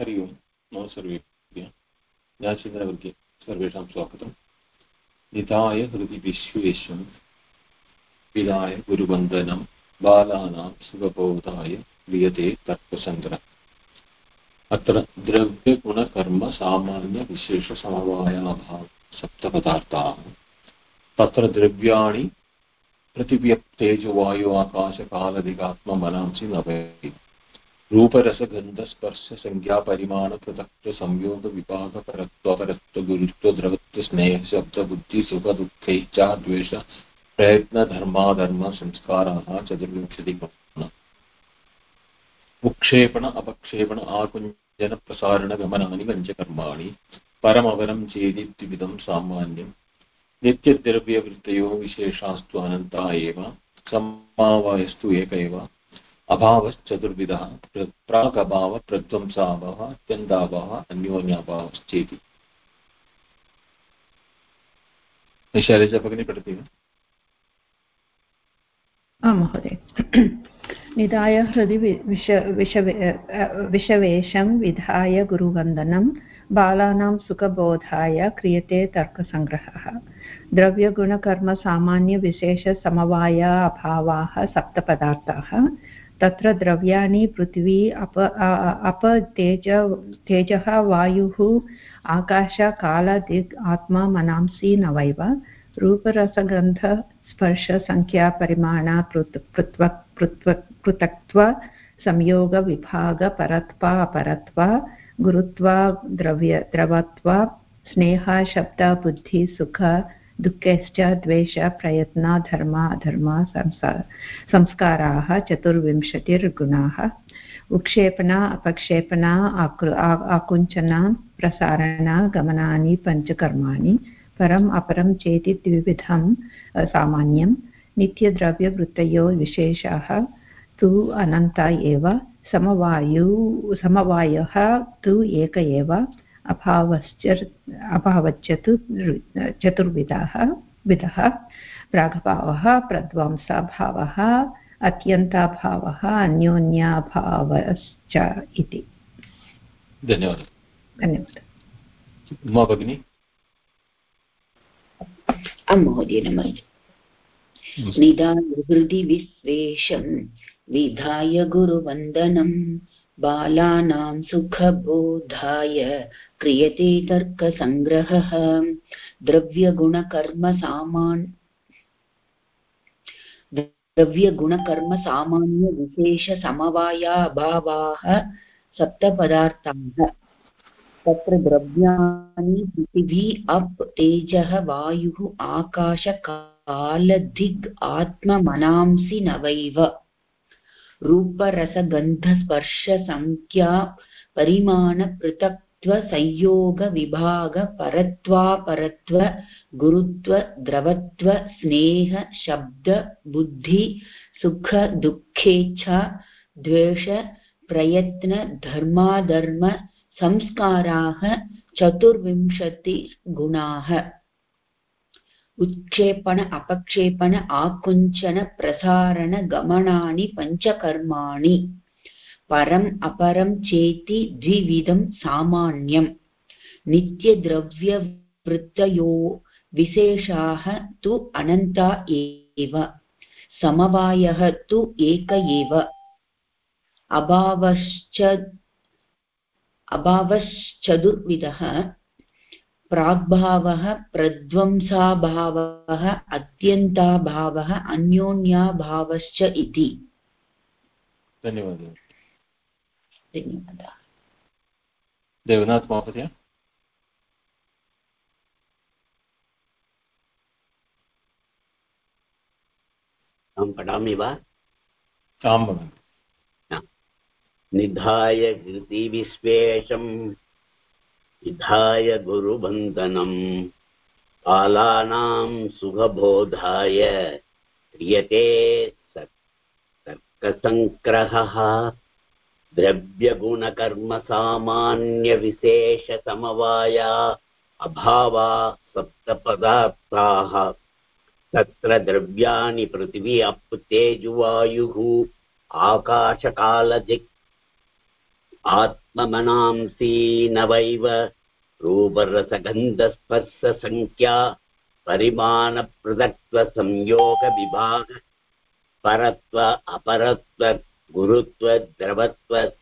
हरि ओम् नमो सर्वेभ्यः। ज्ञानचिन्तनवर्गे सर्वेषां स्वागतम्। निधाय हृदि विश्वेशं विधाय गुरुवन्दनं। बालानां सुखबोधाय क्रियते तर्कसङ्ग्रह अत्र द्रव्यगुणकर्मसामान्यविशेषसमवायाभाव सप्तपदार्थाः। तत्र द्रव्याणि प्रतिव्यक्तेजवायु आकाशकालदिगात्ममनांसि न भवति रूपरसगन्धस्पर्शसंज्ञापरिमाणपृथक्त्व प्रयत्नधर्माधर्मसंस्काराः चतुर्विंशतिगुण उक्षेपण अपक्षेपण आकुञ्जनप्रसारणगमनानि पञ्चकर्माणि परमवरं चेदि द्विविधं सामान्यम् नित्यद्रव्यवृत्तयो विशेषास्तु अनन्ता एव समावायस्तु एक एव अभावश्चतुर्विधः प्रागभावः, प्रध्वंसाभावः, अत्यन्ताभावः अन्योन्याभावश्चेति शैलजा पठति वा? आं महोदय। निधाय हृदि विष विष विषवेशं विधाय गुरुवन्दनं, बालानां सुखबोधाय क्रियते तर्कसङ्ग्रहः। द्रव्यगुणकर्मसामान्यविशेषसमवाय अभावाः सप्तपदार्थाः तत्र द्रव्याणि पृथिवी अप अप, तेज, तेजः, वायुः, आकाश कालदिग् आत्मा, मनांसि नवैव रूपरसगन्ध स्पर्शसङ्ख्यापरिमाण पृथ्व पृथक्त्व संयोगविभागपरत्व अपरत्व, गुरुत्व, द्रव्य, द्रवत्व, स्नेह, शब्द, बुद्धि, सुख दुःखेश्च, द्वेष, प्रयत्न, धर्म, अधर्म संस्काराः, चतुर्विंशतिर्गुणाः। उक्षेपण, अपक्षेपण आकुञ्चन, प्रसारण, गमनानि, पञ्चकर्माणि, परम् अपरं चेति द्विविधं सामान्यं नित्यद्रव्यवृत्तयो विशेषाः, तु अनन्ता एव। समवायु, समवायः, तु एक एव। अभावश्च अभावश्च चतुर्विधः विधः प्रागभावः प्रध्वंसभावः अत्यन्ताभावः अन्योन्याभावश्च इति। धन्यवादः। धन्यवादः। उमा भगिनी? आं महोदय नमस्ते। निधाय हृदि विश्वेशं विधाय गुरुवन्दनं बालानां सुखबोधाय क्रियते तर्कसङ्ग्रहः द्रव्यगुणकर्मसामान् द्रव्यगुणकर्मसामान्यविशेषसमवायाभावाः सप्तपदार्थाः। तत्र द्रव्याणि, पृथिवी, अप्, तेजः, वायुः, आकाश कालधिग् आत्ममनांसि नवैव रूपरसगन्धस्पर्शसङ्ख्या परिमाणपृथक्त्वसंयोगविभागपरत्वापरत्व गुरुत्व द्रवत्व स्नेह, शब्द सुख, दुःखेच्छा, द्वेष, प्रयत्न धर्माधर्म संस्काराः चतुर्विंशतिगुणाः उत्क्षेपण अपक्षेपण आकुञ्चन प्रसारण गमनानि पञ्चकर्माणि। परम् अपरं चेति द्विविधं सामान्यम्। नित्यद्रव्यवृत्तयो विशेषाः तु अनन्ता एव, समवायः तु एक एव। अभावश्च, अभावश्चतुर्विधः, प्राग्भावः, प्रध्वंसाभावः, अत्यन्ताभावः, अन्योन्याभावश्च इति। धन्यवादः। धन्यवादः देवनाथ महोदय अहं पठामि वा आं भगिनि निधाय हृदिविश्वेशम् विधाय गुरुबन्धनम् बालानां सुखबोधाय क्रियते तर्कसङ्ग्रहः द्रव्यगुणकर्मसामान्यविशेषसमवाया अभावा सप्तपदार्थाः। तत्र द्रव्याणि पृथिवी अप् तेजुवायुः। आकाशकालदिक् आत्म ममनांसि नवैव रूपरसगन्धस्पर्शसङ्ख्या परिमाणपृथक्त्वसंयोगविभाग परत्व अपरत्व गुरुत्व द्रवत्व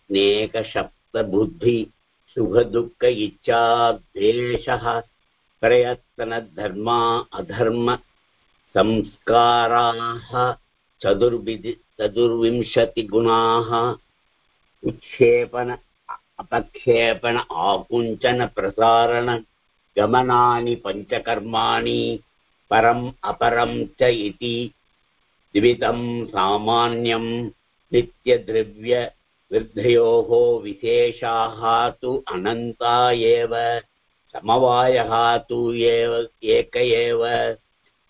सुखदुःख इच्छा द्वेषः प्रयत्नधर्मा अधर्म, संस्काराः, चतुर्विधि, चतुर्विंशतिगुणाः उत्क्षेपण अपक्षेपण आकुञ्चन प्रसारण गमनानि पञ्चकर्माणि, परम्, अपरं च इति, द्विविधं सामान्यं नित्यद्रव्यवृद्धयोः विशेषाः तु अनन्ता एव, समवायः तु एव, एक एव,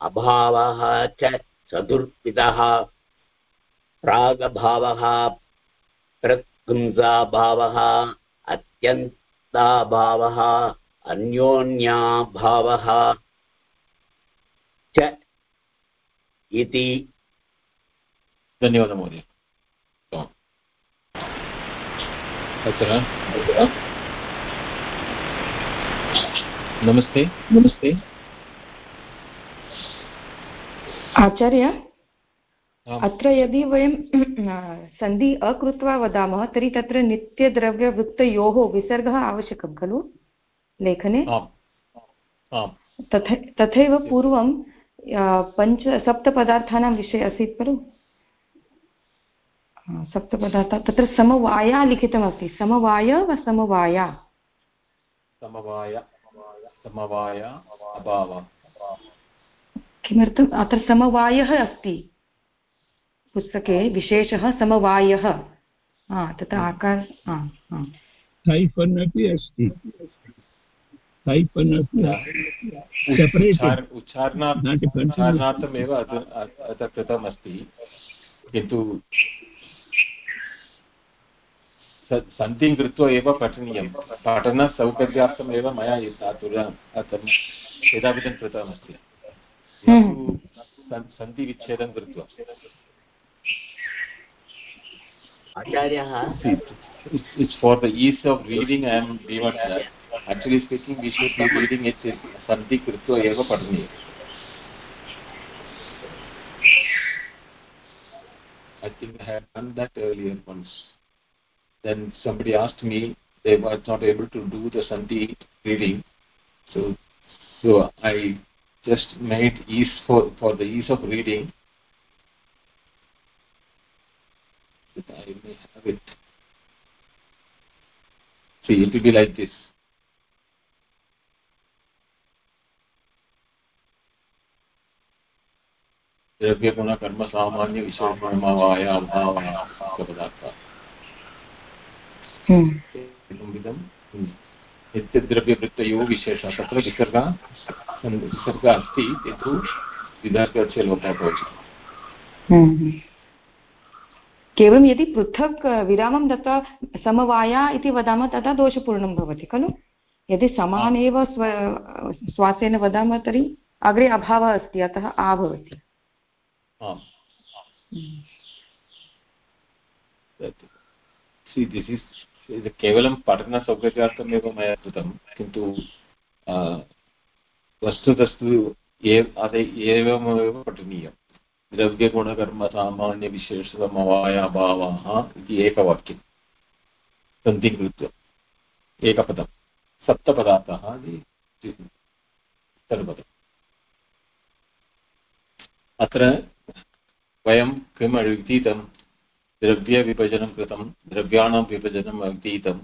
अभावः च चतुर्विधः। प्रागभावः, प्रत्पुंसाभावः, अत्यन्ताभावः, अन्योन्याभावः च इति। धन्यवादः महोदय। अत्र नमस्ते। नमस्ते। आचार्य आम्। अत्र यदि वयं सन्धि अकृत्वा वदामः तर्हि तत्र नित्यद्रव्यवृत्तयोः विसर्गः आवश्यकं खलु लेखने? तथैव पूर्वं पञ्च सप्तपदार्थानां विषये आसीत् खलु? सप्तपदार्थाः। तत्र समवाया लिखितमस्ति। समवाय वा समवाया। समवाय समवाय किमर्थम्? अत्र समवायः अस्ति। पुस्तके विशेषः समवायः। तत्र आकार हा हा। अपि अस्ति. उच्चारणार्थमेव अत्र कृतमस्ति। किन्तु सन्धिं कृत्वा एव पठनीयं पठनसौकर्यार्थमेव मया एतादृशं एतावृतं कृतमस्ति तु सन्धिविच्छेदं कृत्वा आचार्यः the ease of reading I am given that. Actually speaking, we should be reading it in Sandhi Kritva Eva Padani. I think I had done that earlier once. Then somebody asked me, they were not able to do the Sandhi reading. So, so I just made ease for, for the ease of reading. That I may have it. See, it will be like this. द्रव्यगुण कर्म सामान्य विशेषणमवाय अभावः पदार्थः एवं विधं नित्यद्रव्यवृत्तयो विशेषः। तत्र विसर्गः विसर्गः अस्ति विसर्गस्य लोपः भवति। केवलं यदि पृथक् विरामं दत्वा समवाया इति वदामः तदा दोषपूर्णं भवति खलु? यदि समानेव स्व श्वासेन वदामः तर्हि अग्रे अभावः अस्ति अतः आ भवति। केवलं पठनसौकर्यार्थमेव मया कृतं किन्तु वस्तुतस्तु एवमेव पठनीयं द्रव्यगुणकर्मसामान्यविशेषसमवायाभावाः इति एकवाक्यं सन्धिं कृत्वा एकपदं सप्तपदार्थः इति सर्वपदम् अत्र वयं किम् अधीतं द्रव्यविभजनं कृतं, द्रव्याणां विभजनम् अधीतं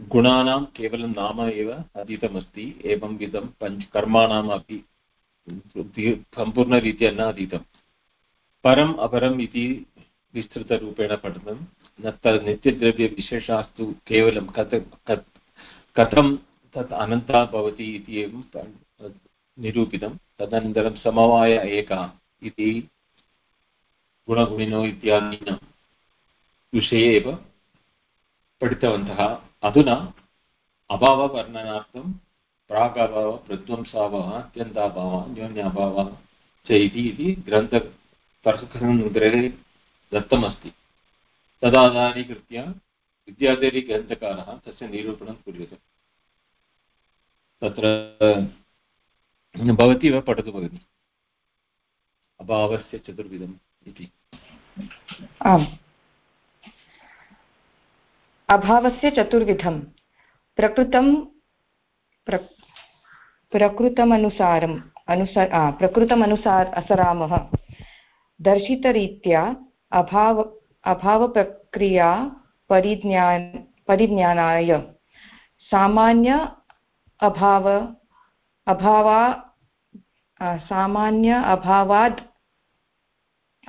गुणानां केवलं नाम एव अधीतमस्ति एवं विधं पञ्च कर्माणाम् अपि सम्पूर्णरीत्या न अधीतं परम् अपरम् इति विस्तृतरूपेण पठनं न नित्यद्रव्यविशेषास्तु केवलं कथं तत् अनन्ता भवति इति एवं निरूपितं, तदनन्तरं समवाय एका इति गुणगुणिनो इत्यादीनां विषये एव पठितवन्तः। अधुना अभाववर्णनार्थं प्रागभाव, प्रध्वंसाभावः, अत्यन्ताभावः, न्यून्याभावः च इति इति ग्रन्थ प्रसङ्ग्रहे दत्तमस्ति। तदाधारीकृत्य विद्याधरीग्रन्थकारः तस्य निरूपणं कुर्यते तत्र भवती एव पठतु भगिनि? अभावस्य चतुर्विधम्। इति आम्। अभावस्य चतुर्विधं प्रकृतं प्र, प्रकृतमनुसारम्, अनुसा प्रकृतमनुसार असरामः। दर्शितरीत्या अभाव, अभावप्रक्रिया परिज्ञान, परिज्ञानाय। सामान्य अभाव, अभावा सामान्य अभावात्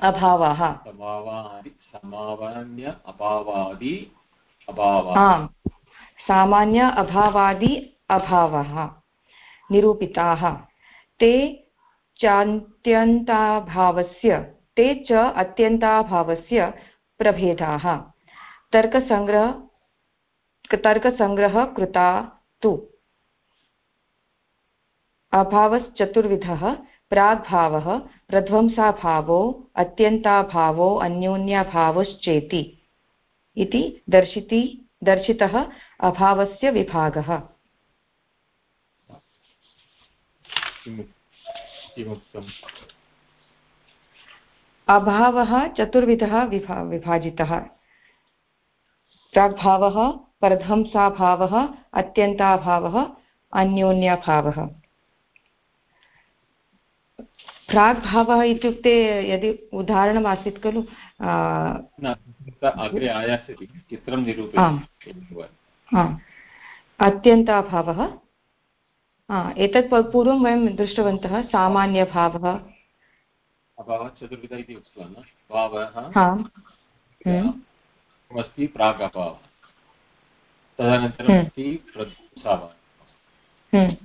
अभावः। समावान्य अभावादि आम्। सामान्य अभावादि अभावः। निरूपिताः। ते चान्त्यन्ताभावस्य ते च अत्यन्ताभावस्य प्रभेदाः। तर्कसङ्ग्रह तर्कसङ्ग्रहः कृता तु। अभावश्चतुर्विधः प्राग्भावः प्रध्वंसाभावो अत्यन्ताभावो अन्योन्याभावश्चेति इति दर्शिति दर्शितः अभावस्य विभागः। अभावः चतुर्विधः विभा विभाजितः। प्राग्भावः परध्वंसाभावः अत्यन्ताभावः अन्योन्यभावः। प्राग्भावः इत्युक्ते यदि उदाहरणमासीत् खलु अग्रे आयास्यति चित्रं अत्यन्ताभावः एतत् पूर्वं वयं दृष्टवन्तः सामान्यभावः अभावः चतुर्विध इति उक्तवान् भावः हम्म। अस्ति प्राग् अभावः तदनन्तरम् हम्म। अस्ति प्रध्वंसाभावः हम्म।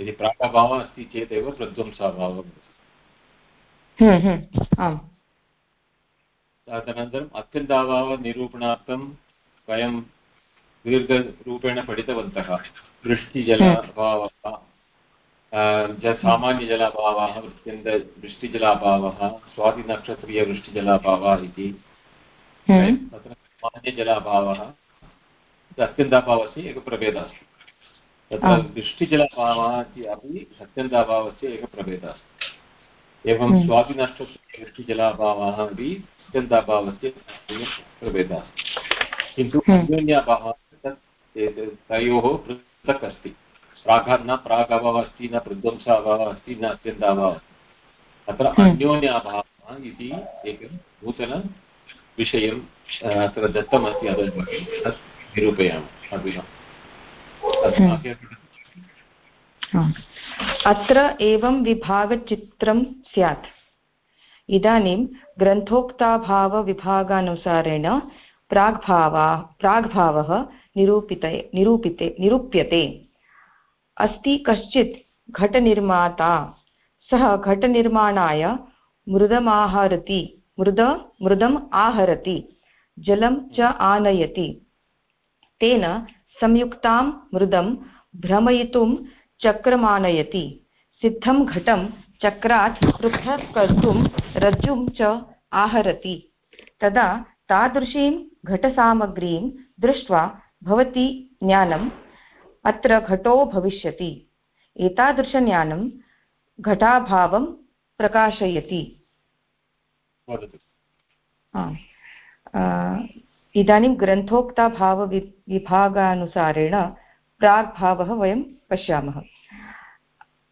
यदि प्राक् अभावः अस्ति चेदेव प्रध्वंसाभावः आम्। तदनन्तरम् अत्यन्ताभावनिरूपणार्थं वयं दीर्घरूपेण पठितवन्तः। वृष्टिजलाभावः सामान्यजलाभावः वृष्टिजलाभावः स्वातिनक्षत्रीयवृष्टिजलाभावः इति। तत्र सामान्यजलाभावः अत्यन्ताभावस्य एकः प्रभेदः अस्ति। तत्र वृष्टिजलाभावः अपि अत्यन्ताभावस्य एकः प्रभेदः अस्ति। एवं हम्म। स्वादिनष्टवृष्टिजलाभावः अपि अत्यन्ताभावस्य प्रभेदः। किन्तु हम्म। अन्योन्याभावः तत् तयोः पृथक् अस्ति। प्राग न प्रागभावः अस्ति न प्रध्वंसाभावः अस्ति न अत्यन्ताभावः अत्र हम्म। अन्योन्याभावः इति एकं नूतनविषयं अत्र दत्तमस्ति अधः तत् निरूपयामः अग्रिमम् अत्र एवं विभागचित्रं स्यात्। इदानीं ग्रन्थोक्ताभावविभागानुसारेण प्राग्भावा, प्राग्भावः निरूपिते निरूपिते, निरूप्यते। अस्ति कश्चित् घटनिर्माता, सः घटनिर्माणाय मृदमाहरति, मृद, मृदम् आहरति, जलं च आनयति। तेन संयुक्तां मृदं भ्रमयितुं चक्रमानयति। सिद्धं घटं चक्रात् पृथक् कर्तुं रज्जुं च आहरति। तदा तादृशीं घटसामग्रीं दृष्ट्वा भवति ज्ञानम् अत्र घटो भविष्यति। एतादृशज्ञानं घटाभावं प्रकाशयति। इदानीं ग्रन्थोक्ताभावविभागानुसारेण प्राग्भावः वयं पश्यामः।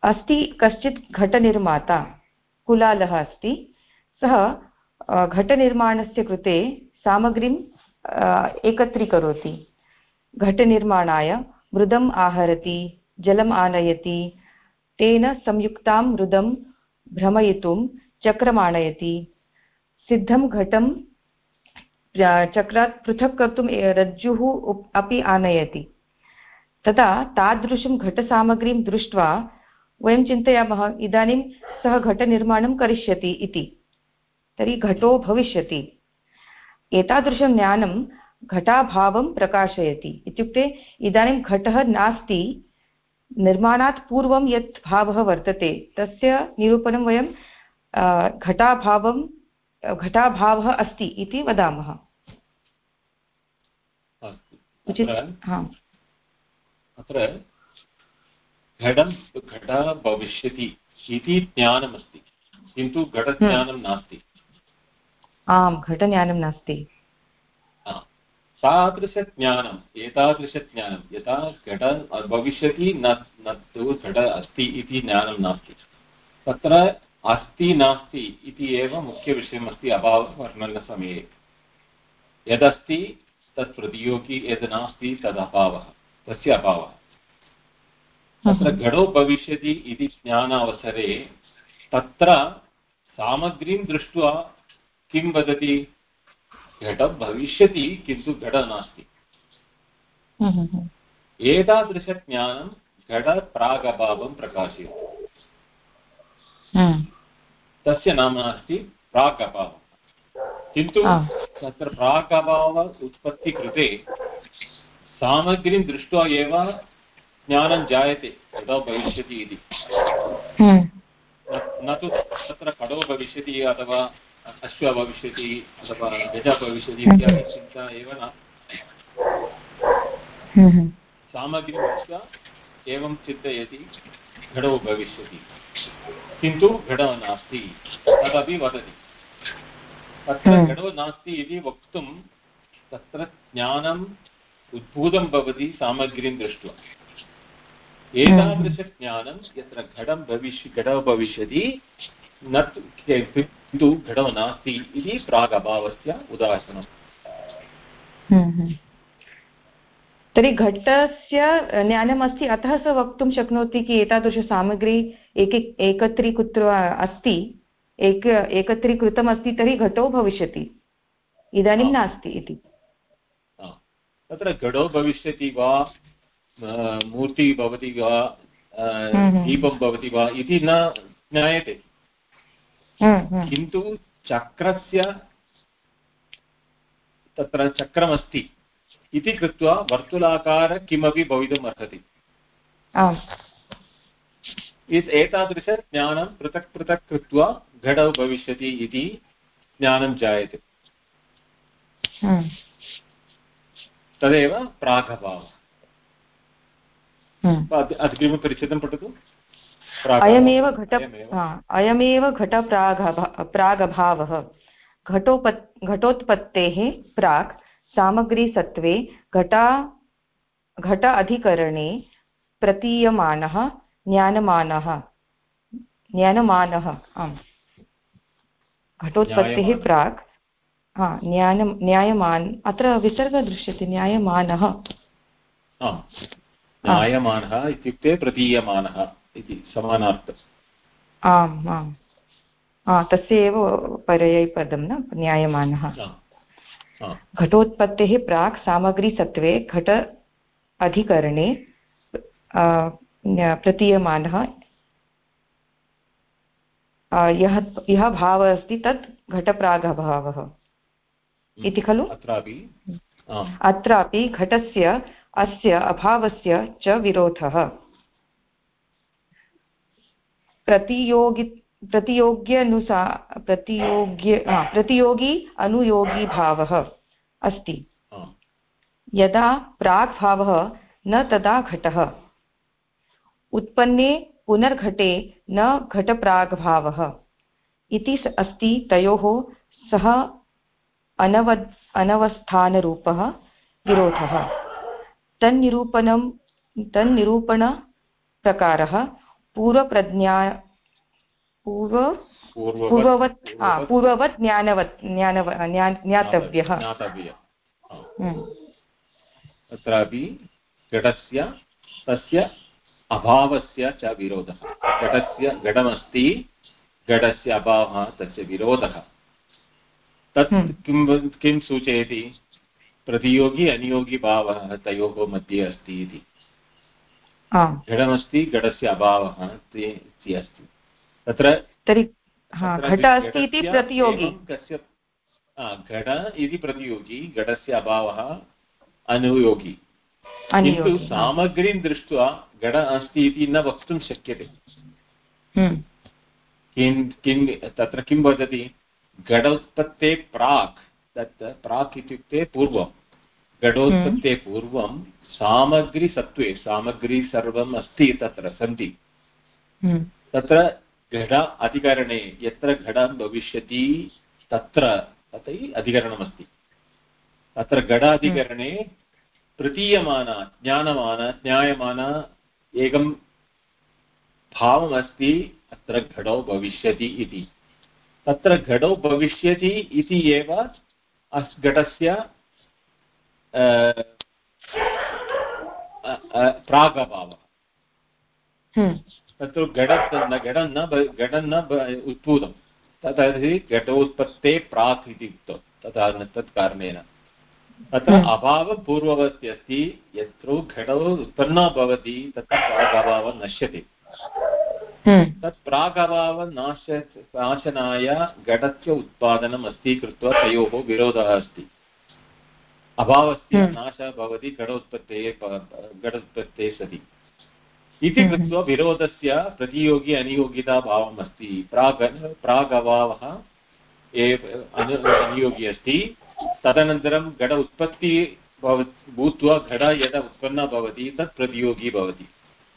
अस्ति कश्चित् घटनिर्माता, कुलालः अस्ति। सः घटनिर्माणस्य कृते सामग्रीम् एकत्रीकरोति। घटनिर्माणाय मृदम् आहरति, जलम् आनयति, तेन संयुक्तां मृदं भ्रमयितुं चक्रमानयति सिद्धं घटं चक्रात् पृथक् कर्तुं रज्जुः अपि आनयति। तदा तादृशं घटसामग्रीं दृष्ट्वा वयं चिन्तयामः इदानीं सः घटनिर्माणं करिष्यति इति। तर्हि घटो भविष्यति। एतादृशं ज्ञानं घटाभावं प्रकाशयति। इत्युक्ते इदानीं घटः नास्ति निर्माणात् पूर्वं यत् भावः वर्तते तस्य निरूपणं वयं घटाभावं घटाभावः अस्ति इति वदामः। अत्र घटं घटः भविष्यति इति ज्ञानमस्ति किन्तु घटज्ञानं नास्ति। आम् घटज्ञानं नास्ति। तादृशज्ञानम् एतादृशज्ञानं यथा घट भविष्यति न न तु घट अस्ति इति ज्ञानं नास्ति। तत्र अस्ति नास्ति इति एव मुख्यविषयमस्ति अभाववर्णनसमये। यदस्ति तत् प्रतियोगी यद् नास्ति तद् अभावः तस्य अभावः। तत्र घटो भविष्यति इति ज्ञानावसरे तत्र सामग्रीं दृष्ट्वा किं वदति? घटं भविष्यति किन्तु घट नास्ति। एतादृशज्ञानं घटप्रागभावं प्रकाशयति। तस्य नाम अस्ति प्राक् अभावः किन्तु तत्र प्राक् अभाव उत्पत्तिकृते सामग्रीं दृष्ट्वा एव ज्ञानं जायते कदा भविष्यति इति। न- न तु तत्र कडो भविष्यति अथवा अश्व भविष्यति अथवा गज भविष्यति इत्यादि चिन्ता एव न। सामग्रीं दृष्ट्वा एवं चिन्तयति घटो भविष्यति। किन्तु घटो नास्ति तदपि वदति। तत्र हम्म। घटो नास्ति इति वक्तुं तत्र ज्ञानम् उद्भूतं भवति सामग्रीं दृष्ट्वा। एतादृशज्ञानं यत्र घटं भविष्य घटो भविष्यति न किन्तु घटो नास्ति इति प्रागभावस्य उदाहरणम्। तर्हि घटस्य ज्ञानमस्ति अतः सः वक्तुं शक्नोति कि एतादृशसामग्री एक एकत्रीकृत्वा अस्ति एक एकत्रीकृतमस्ति तर्हि घटो भविष्यति। इदानीं नास्ति इति। तत्र घटो भविष्यति वा मूर्तिः भवति वा हम्म। दीपं भवति वा इति न ज्ञायते। हम्म, हम्म। किन्तु चक्रस्य तत्र चक्रमस्ति इति कृत्वा वर्तुलाकार किमपि भवितुम् अर्हति। एतादृशज्ञानं पृथक् पृथक् कृत्वा घटौ भविष्यति इति ज्ञानं जायते। हम्म, तदेव प्रागभावः। हम्म। अग्- अग्रिमपरिच्छेदं पठतु? अयमेव घट अयमेव। अयमेव घटप्रागभा प्रागभावः। घटोपत् घटोत्पत्तेः प्राक् सामग्रीसत्त्वे घटा घट अधिकरणे प्रतीयमानः ज्ञानमानः। ज्ञानमानः आम्। घटोत्पत्तिः प्राक् हा न्यायमान् अत्र विसर्गः दृश्यते न्यायमानः न्यायमानः इत्युक्ते प्रतीयमानः इति समानार्थः आम् आम् तस्य एव पर्यायपदं न न्यायमानः घटोत्पत्तेः प्राक् सामग्रीसत्त्वे घट अधिकरणे प्रतीयमानः यः यः भावः अस्ति तत् घटप्रागभावः इति खलु? अत्रापि आम्। अत्रापि घटस्य अस्य अभावस्य च विरोधः। प्रतियोगि प्रतियोग्यनुसा प्रतियोग्य प्रतियोगी अनुयोगी भावः अस्ति। यदा प्राग्भावः न तदा घटः। उत्पन्ने पुनर्घटे न घटप्राग्भावः इति अस्ति तयोः सः अनव अनवस्थानरूपः विरोधः। तन्निरूपणं तन्निरूपणप्रकारः पूर्वप्रज्ञा पूर्व पूर्ववत् पूर्ववत् पूर्ववत्। ज्ञानवत् ज्ञानव ज्ञा- ज्ञातव्यः। हम्म, तत्रापि घटस्य तस्य अभावस्य च विरोधः। घटस्य घटमस्ति घटस्य अभावः तस्य विरोधः। तत् हम्म। किं किं सूचयति? प्रतियोगी अनियोगी भावः तयोः मध्ये अस्ति इति। घटमस्ति घटस्य अभावः अस्ति। तत्र तर्हि घट अस्ति इति प्रतियोगी। कस्य घट इति प्रतियोगी घटस्य अभावः अनुयोगी। किन्तु सामग्रीं दृष्ट्वा घट अस्ति इति न वक्तुं शक्यते। हम्म, किं किं तत्र किं वदति? घटोत्पत्ते प्राक् तत् प्राक् इत्युक्ते पूर्वं घटोत्पत्तेः पूर्वं सामग्रीसत्त्वे सामग्री सर्वम् अस्ति तत्र सन्ति। हम्म, तत्र घट अधिकरणे यत्र घटं भविष्यति तत्र तत् अधिकरणमस्ति। तत्र घटाधिकरणे प्रतीयमान ज्ञानमान ज्ञायमान एकं भावमस्ति अत्र घटौ भविष्यति इति। तत्र घटौ भविष्यति इति एव अस् घटस्य प्रागभावः। हम्म, तत्र घट न घटं न घटं न उद्भूतं तर्हि घटोत्पत्ते प्राक् इति उक्तं। तथा तत् कारणेन। तत्र हम्म। अभावः पूर्ववती अस्ति यत्र घटौ उत्पन्ना भवति तत्र प्रागभावः नश्यते। तत् प्रागभावनाश नाशनाय घटस्य उत्पादनम् अस्ति कृत्वा तयोः विरोधः अस्ति। अभावस्य हम्म। नाशः भवति घटोत्पत्तेः घटोत्पत्तेः सति। इति हम्म। कृत्वा विरोधस्य प्रतियोगि अनियोगिताभावम् अस्ति। प्राग् प्रागभावः एव अनियोगी अस्ति। तदनन्तरं घट उत्पत्तिः भूत्वा घट यदा उत्पन्ना भवति तत् प्रतियोगी भवति।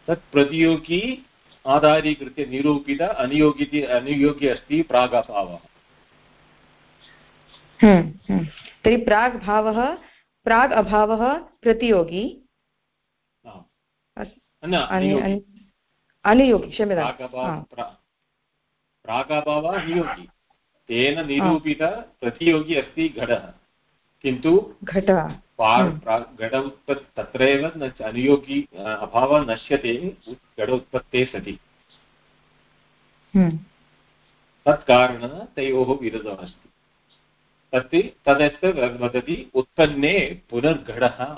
तत् प्रतियोगी आधारीकृत्य निरूपित अनियोगि अनियोगी अस्ति प्रागभावः। हम्म, हम्म। तर्हि प्राग् भावः प्राग् अभावः प्रतियोगी अनियोगी। अनि- क्षम्यतां प्रागभाव प्रा- प्रागभावः नियोगी। तेन निरूपित प्रतियोगी अस्ति घटः। किन्तु घटः। हम्म। घट उत्पत् तत्रैव न अनुयोगी अभावः नश्यते घट उत्पत्ते सति। हम्म, तत्कारणेन तयोः विरोधः अस्ति तत् तदस्य वदति उत्पन्ने पुनर्घटः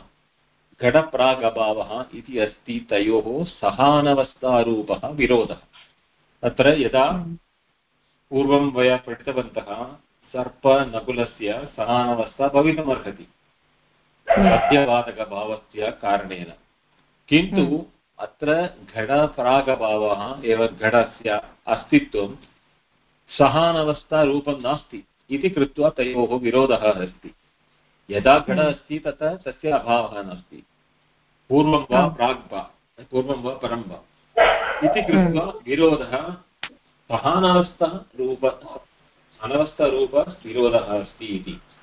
घटप्रागभावः इति अस्ति तयोः सहानवस्थारूपः विरोधः। तत्र यदा हम्म, पूर्वं वयं पठितवन्तः सर्पनकुलस्य सहानवस्था भवितुमर्हति। मध्यवादकभावस्य कारणेन। किन्तु हम्म। अत्र घटप्रागभावः एव घटस्य अस्तित्वं सहानवस्थारूपं नास्ति इति कृत्वा तयोः विरोधः अस्ति। यदा घट हम्म। अस्ति तथा तस्य अभावः नास्ति। पूर्वं वा प्राग् वा पूर्वं वा परं वा। इति कृत्वा विरोधः सहानवस्था रूप अनवस्थारूप विरोधः अस्ति इति। हम्म,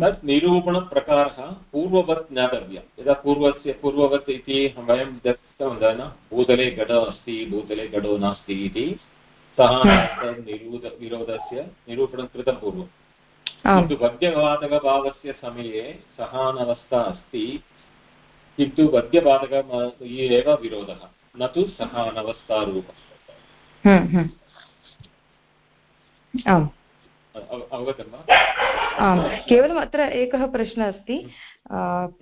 तत् निरूपणप्रकारः पूर्ववत् ज्ञातव्यं यदा पूर्वस्य पूर्ववत् इति वयं दत्तवन्तः न भूतले घटो अस्ति भूतले घटो नास्ति इति सः निरूध विरोधस्य निरूपणं कृतं पूर्वम्। किन्तु वद्यवादकभावस्य समये सहानवस्था अस्ति किन्तु वद्यवादक एव विरोधः न तु सहानवस्थारूपः। हम्म। आम् अव- अवगतं वा आम् केवलम् अत्र एकः प्रश्नः अस्ति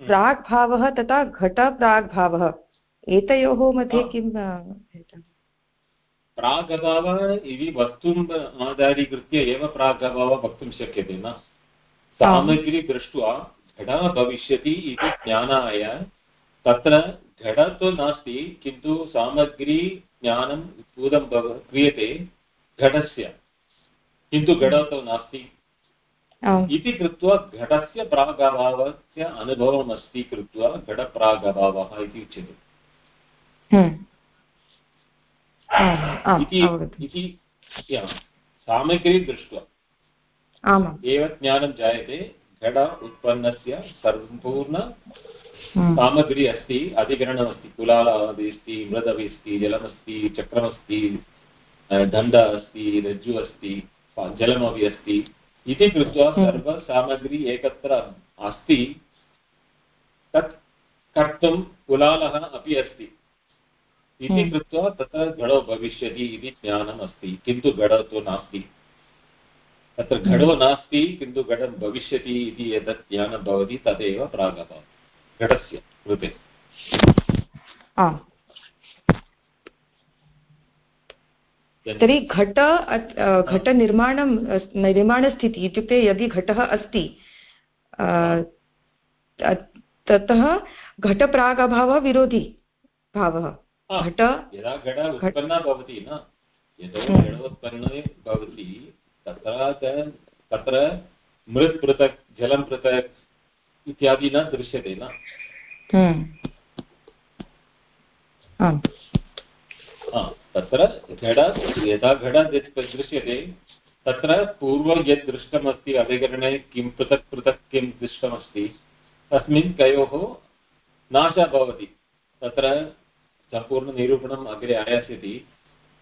प्राग्भावः तथा घटप्राग्भावः एतयोः मध्ये। किं? प्रागभावः इति वस्तुम् आधारीकृत्य एव प्रागभावः वक्तुं शक्यते न सामग्री दृष्ट्वा घटः भविष्यति इति ज्ञानाय तत्र घटः तु नास्ति किन्तु सामग्री ज्ञानम् उद्भूतं भव क्रियते घटस्य किन्तु घटः तु नास्ति। आम् इति कृत्वा घटस्य प्रागभावस्य अनुभवम् अस्ति कृत्वा घटप्रागभावः इति उच्यते। हम्म। आम् आम् इति अवगतम् इति या, सामग्री दृष्ट्वा। आमाम्। एव ज्ञानं जायते घट उत्पन्नस्य सम्पूर्ण हम्म। सामग्री अस्ति अधिकरणमस्ति कुलालः अपि अस्ति मृदपि अस्ति जलमस्ति चक्रमस्ति अ, दण्डः अस्ति रज्जुः अस्ति। प- जलमपि अस्ति। इति कृत्वा हम्म। सर्वसामग्री एकत्र अस्ति तत् कर्तुं कुलालः अपि अस्ति। इति हम्म। कृत्वा तत्र घटो भविष्यति इति ज्ञानम् अस्ति किन्तु घटः तु नास्ति। तत्र घटो नास्ति किन्तु घटं भविष्यति इति यदत् ज्ञानं भवति तदेव प्रागभावः घटस्य कृते तर्हि घट घटनिर्माणं निर्माणस्थितिः इत्युक्ते यदि घटः अस्ति ततः घटप्रागभावः विरोधी भावः घट यदा घट उत्पन्ना भवति न। घटोत्पन्ने भवति तत्र तत्र मृत् पृथक् जलं पृथक् इत्यादि न दृश्यते न। हम्म। आम्। तत्र घट यदा घट दृश्यते तत्र पूर्वं यद् दृष्टमस्ति अधिकरणे किं पृथक् पृथक् किं दृष्टमस्ति तस्मिन् कयोः नाशः भवति। तत्र सम्पूर्णनिरूपणम् अग्रे आयास्यति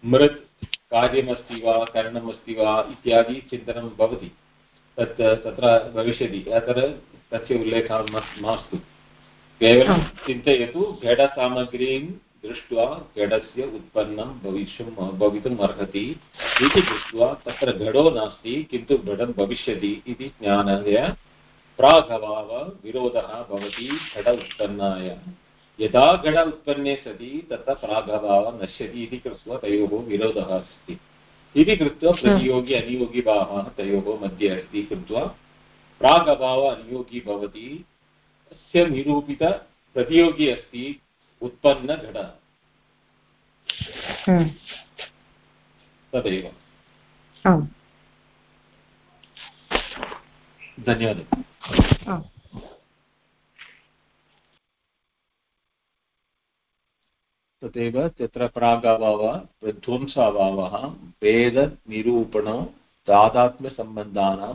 मृत् कार्यमस्ति वा करणमस्ति वा इत्यादि चिन्तनं भवति। तत् तत्र भविष्यति। अत्र तस्य उल्लेखः मास्तु। केवलं चिन्तयतु घटसामग्रीं दृष्ट्वा घटस्य उत्पन्नं भविष्यं भवितुम् अर्हति इति दृष्ट्वा तत्र घटो नास्ति किन्तु घटं भविष्यति इति ज्ञानाय प्रागभाव विरोधः भवति घट उत्पन्नाय। यदा घट उत्पन्ने सति तत्र प्रागभावः नश्यति इति कृत्वा तयोः विरोधः अस्ति। इति कृत्वा प्रतियोगी अनियोगिभावः तयोः मध्ये अस्ति कृत्वा प्रागभावः अनियोगी भवति। तस्य निरूपित प्रतियोगी अस्ति उत्पन्नघटः तदेव। धन्यवादः। तदेव तत्र प्रागभावः प्रध्वंसाभावः वेदनिरूपणो तादात्म्यसम्बन्धानां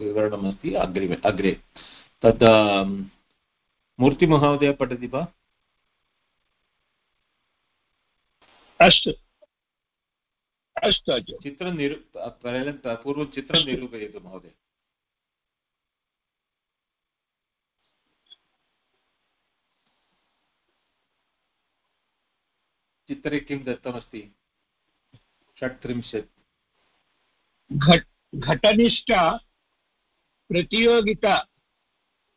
विवरणमस्ति अग्रिमे अग्रे। तत् मूर्तिमहोदय पठति वा? चित्रं निरू पूर्वं चित्रं निरूपयतु महोदय। चित्रे किं दत्तमस्ति? षट्त्रिंशत्। घटनिष्ठा प्रतियोगिता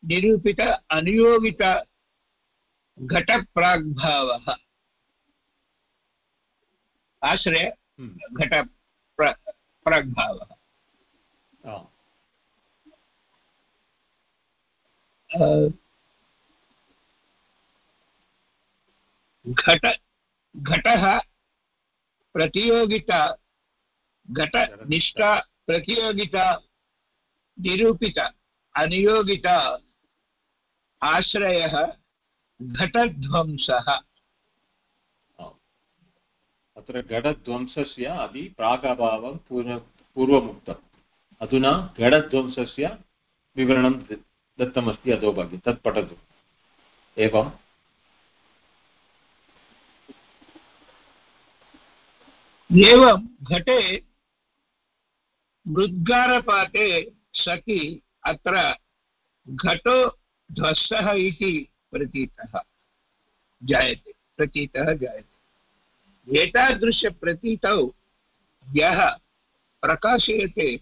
निरूपित अनुयोगित घटप्राग्भावः। आश्रय हम्म। घट प्राग्भावः। घट घटः प्रतियोगिता घटनिष्ठा। प्रतियोगिता निरूपित अनियोगिता आश्रयः घटध्वंसः। अत्र घटध्वंसस्य अपि प्रागभावं पूर्व पूर्वमुक्तम्। अधुना घटध्वंसस्य विवरणं दत्तमस्ति अधोभागे, तत् पठतु। एवं। एवं घटे मृद्गारपाते सति अत्र घटो ध्वस्तः इति प्रतीतः, जायते प्रतीतः जायते। एतादृशप्रतीतौ यः प्रकाशयते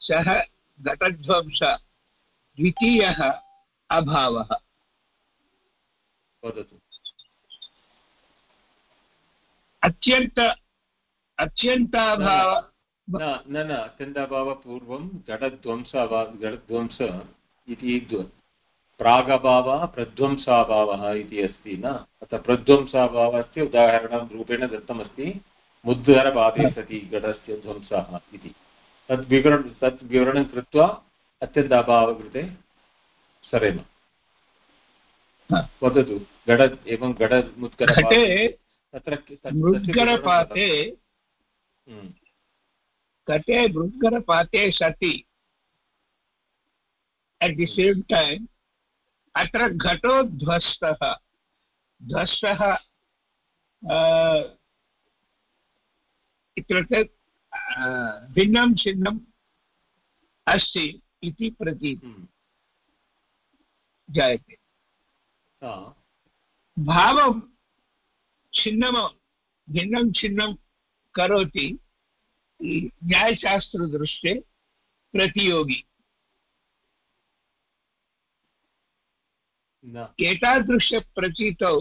सः घटध्वंस द्वितीयः अभावः। वदतु। अत्यन्त अत्यन्ताभाव। न न अत्यन्ताभावपूर्वं घटध्वंस घटध्वंस इति प्रागभावः प्रध्वंसाभावः इति अस्ति न? अत्र प्रध्वंसाभावस्य उदाहरणं रूपेण दत्तमस्ति मुद्गरपादे सति घटस्य ध्वंसः इति। तद् विवरण तत् विवरणं कृत्वा अत्यन्ताभावकृते सरेम। वदतु घट एवं घट मुद्गरपाते तत्र मुद्गरपाते कटे मृद्गरपाते सति। एट् दि सेम् टैम् अत्र घटो ध्वस्तः। ध्वस्तः इत्युक्ते भिन्नं छिन्नम् अस्ति इति प्रतीति। हम्म। जायते। भावं छिन्नं भिन्नं छिन्नं करोति। न्यायशास्त्रदृष्टे प्रतियोगी। एतादृशप्रतीतौ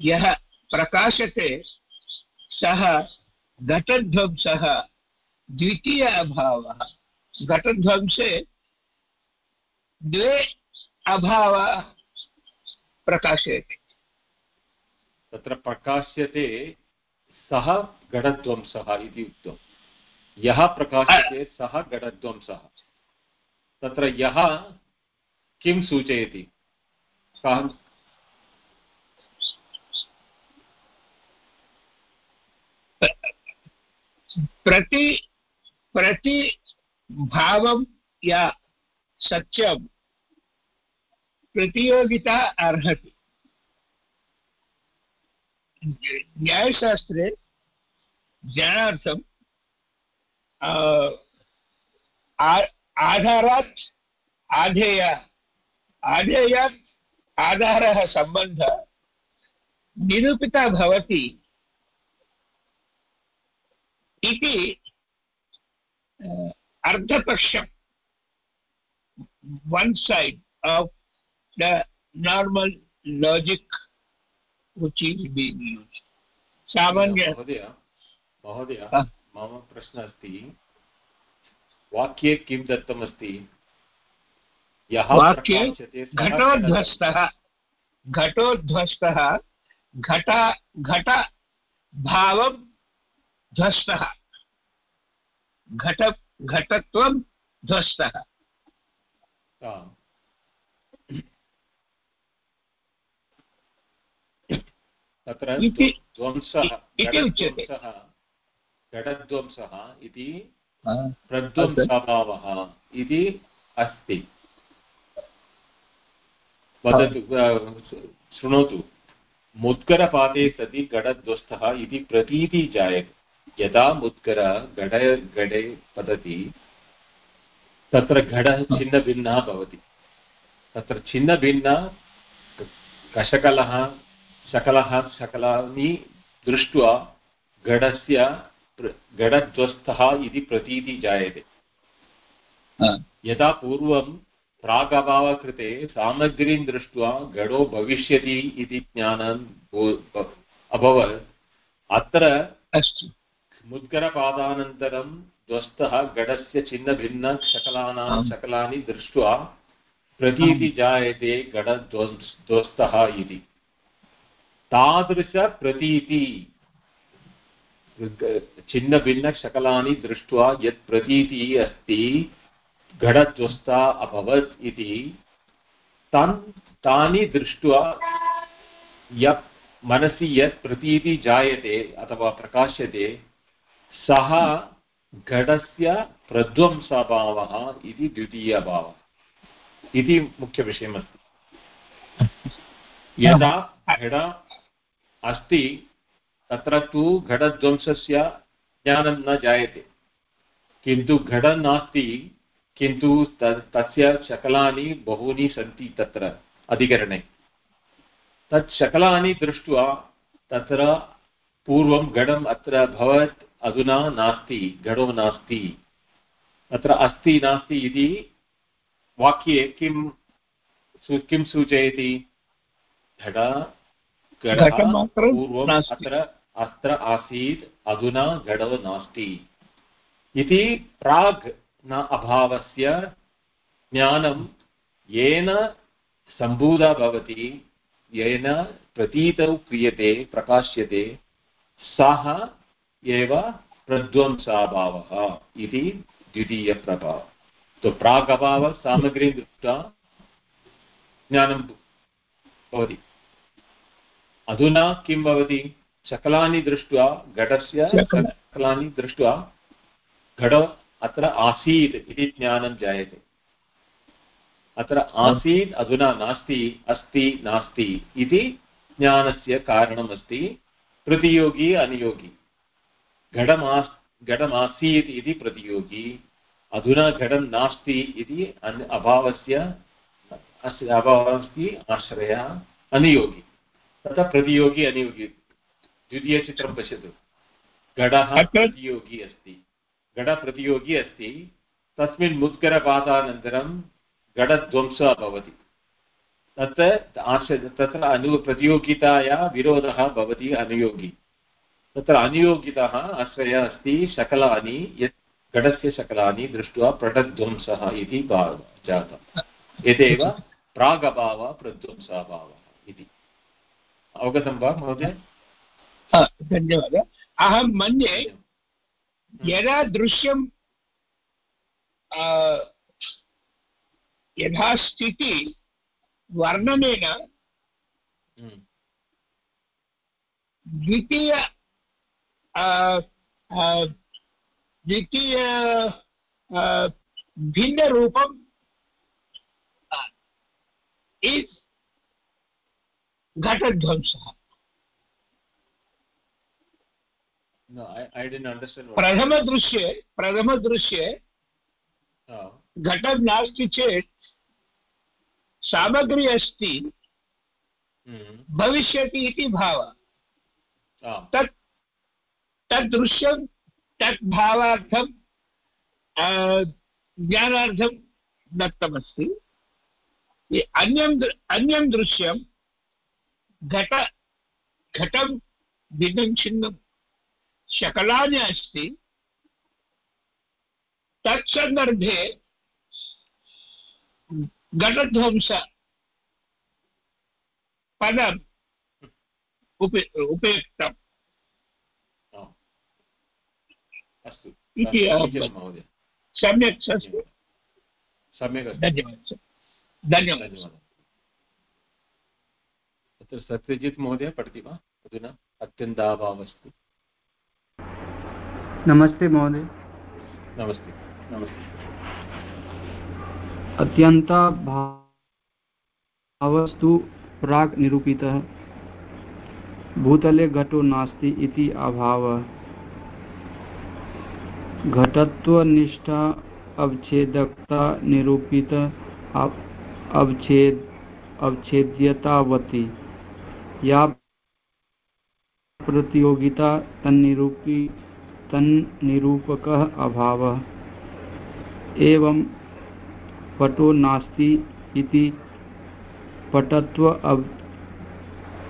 यः प्रकाशते सः घटध्वंसः द्वितीय अभावः। घटध्वंसे द्वे अभावः प्रकाशयते। तत्र प्रकाश्यते सः घटध्वंसः इति उक्तं। यः प्रकाशते सः घटध्वंसः। तत्र यः किं सूचयति? कः प्रति प्रति भावं या सत्यं प्रतियोगिता अर्हति। न्यायशास्त्रे ज्ञानार्थं आधारात् आधेय आधेयात् आधारः सम्बन्धः निरूपिता भवति इति अर्धपक्षं one side of the normal logic which is being used. सामान्य महोदय महोदय। मम प्रश्नः अस्ति वाक्ये किं दत्तमस्ति यः वाक्ये घटोध्वस्तः। घटोध्वस्तः घट घट भावं ध्वस्तः। घट घटत्वं ध्वस्तः। तत्र ध्वंसः। घटध्वंसः घटध्वंसः इति प्रध्वंसभावः इति अस्ति। वदतु शृणोतु। मुद्गरपाते सति घटध्वस्तः इति प्रतीति जायते। यदा मुद्गर घट घटे पतति तत्र घटः छिन्नभिन्नः भवति। तत्र छिन्नभिन्न कषकलः शकलः शकलानि दृष्ट्वा घटस्य घटध्वस्तः इति प्रतीति जायते। यदा पूर्वं प्रागभावकृते सामग्रीं दृष्ट्वा घटो भविष्यति इति ज्ञानं अभवत्। अत्र मुद्गरपादानन्तरं ध्वस्तः घटस्य छिन्नभिन्न शकलानां दृष्ट्वा प्रतीति जायते घटध्वंस् ध्वस्तः इति। तादृशप्रतीति छिन्नभिन्नशकलानि दृष्ट्वा यत् प्रतीतिः अस्ति घटध्वस्ता अभवत् इति तान् तानि दृष्ट्वा यत् मनसि यत् प्रतीति जायते अथवा प्रकाश्यते, सः घटस्य प्रध्वंसभावः इति द्वितीयभावः। इति मुख्यविषयमस्ति। यदा घट अस्ति, तत्र तु घटध्वंसस्य ज्ञानं न जायते। किन्तु घट नास्ति किन्तु तस्य शकलानि बहूनि सन्ति तत्र अधिकरणे। तत् शकलानि दृष्ट्वा तत्र पूर्वं घटम् अत्र भवत् अधुना नास्ति घटो नास्ति। तत्र अस्ति नास्ति इति वाक्ये किं किं सूचयति? घट पूर्वम् अत्र अत्र आसीत् अधुना घटो नास्ति। इति प्राग् न अभावस्य ज्ञानं येन सम्भूता भवति येन प्रतीतौ क्रियते प्रकाश्यते सः एव प्रध्वंसाभावः इति द्वितीयप्रभावः। तो प्रागभावः सामग्रीं दृष्ट्वा ज्ञानं भवति। अधुना किं भवति? शकलानि दृष्ट्वा घटस्य शकलानि दृष्ट्वा घटो अत्र आसीत् इति ज्ञानं जायते। अत्र आसीत् अधुना नास्ति अस्ति नास्ति इति ज्ञानस्य कारणमस्ति। प्रतियोगी अनियोगी। घटमास् घटमासीत् इति प्रतियोगी अधुना घटं नास्ति इति अभावस्य अस्य अभावस्य आश्रयः अनियोगी। तथा प्रतियोगी अनियोगी। द्वितीयचित्रं पश्यतु। घटः प्रतियोगी अस्ति। घटप्रतियोगी अस्ति। तस्मिन् मुद्गरपातानन्तरं घटध्वंसः भवति। तत् तत्र अनु प्रतियोगिताया विरोधः भवति अनुयोगी। तत्र अनुयोगितः आश्रयः अस्ति शकलानि, यत् घटस्य शकलानि दृष्ट्वा प्रटध्वंसः इति भावः जातम्। एतेव प्रागभावः, प्रध्वंसाभावः इति। अवगतं वा महोदय? धन्यवादः। अहं मन्ये यदा दृश्यं यथा स्थिति वर्णनेन हम्म, द्वितीय द्वितीय भिन्नरूपम् इस् घटध्वंसः। No i i didn't understand Ah, घटं नास्ति चेत् सामग्री अस्ति हम्म, भविष्यति इति भावः। Ah, तत् तत् दृश्यं तत् भावार्थं ज्ञानार्थं दत्तमस्ति। अन्यं अन्यं दृश्यं घट घटं भिन्नं छिन्नं शकलानि अस्ति तत्सन्दर्भे घटध्वंस पदम् उपे उपयुक्तम्. अस्तु। इति महोदय सम्यक् अस्ति सम्यक् धन्यवादः। धन्यवादः। तत्र सत्यजित् महोदय पठति वा? अधुना अत्यन्ताभावस्तु नमस्ते महोदय। नमस्ते नमस्ते। अत्यन्ताभावस्तु प्राक् निरूपितः। भूतले घटो नास्ति इति अभावः। घटत्वनिष्ठा अवच्छेदकता निरूपित अव- अवच्छेद अवच्छेद्यतावती। या प्रतियोगिता तन्निरूपी तन्निरूपकः अभावः। एवं पटो नास्ति इति पटत्व अव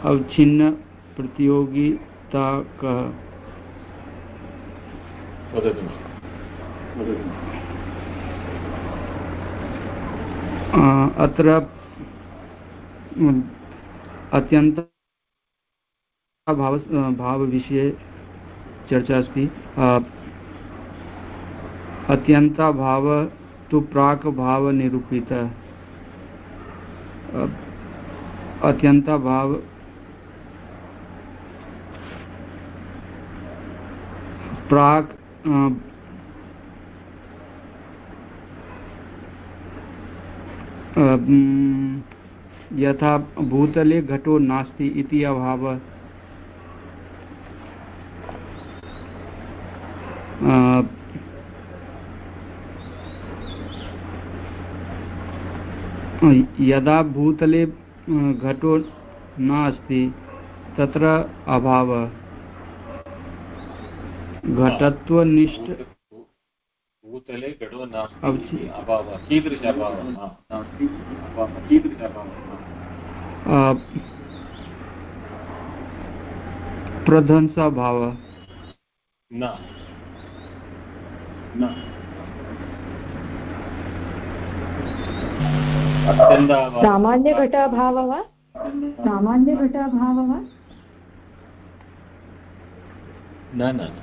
अवच्छिन्न प्रतियोगिताकः। वदतु। अ, अत्र अत्यन्त भाव भावविषये चर्चा अस्ति। अत्यन्ताभाव तु प्राक् भावनिरूपितः अ, अत्यन्ताभाव प्राक् यथा भूतले घटो नास्ति इति अभावः अ, यदा भूतले घटो नास्ति तत्र अभावः। घटत्वनिष्ठ भूतले घटो नास्ति अभावः। कीदृश अभावः? कीदृश अभावः? प्रध्वंसभावः न न अत्यन्ताभावः सामान्यघटाभावः वा? सामान्यघटाभावः वा? न न न।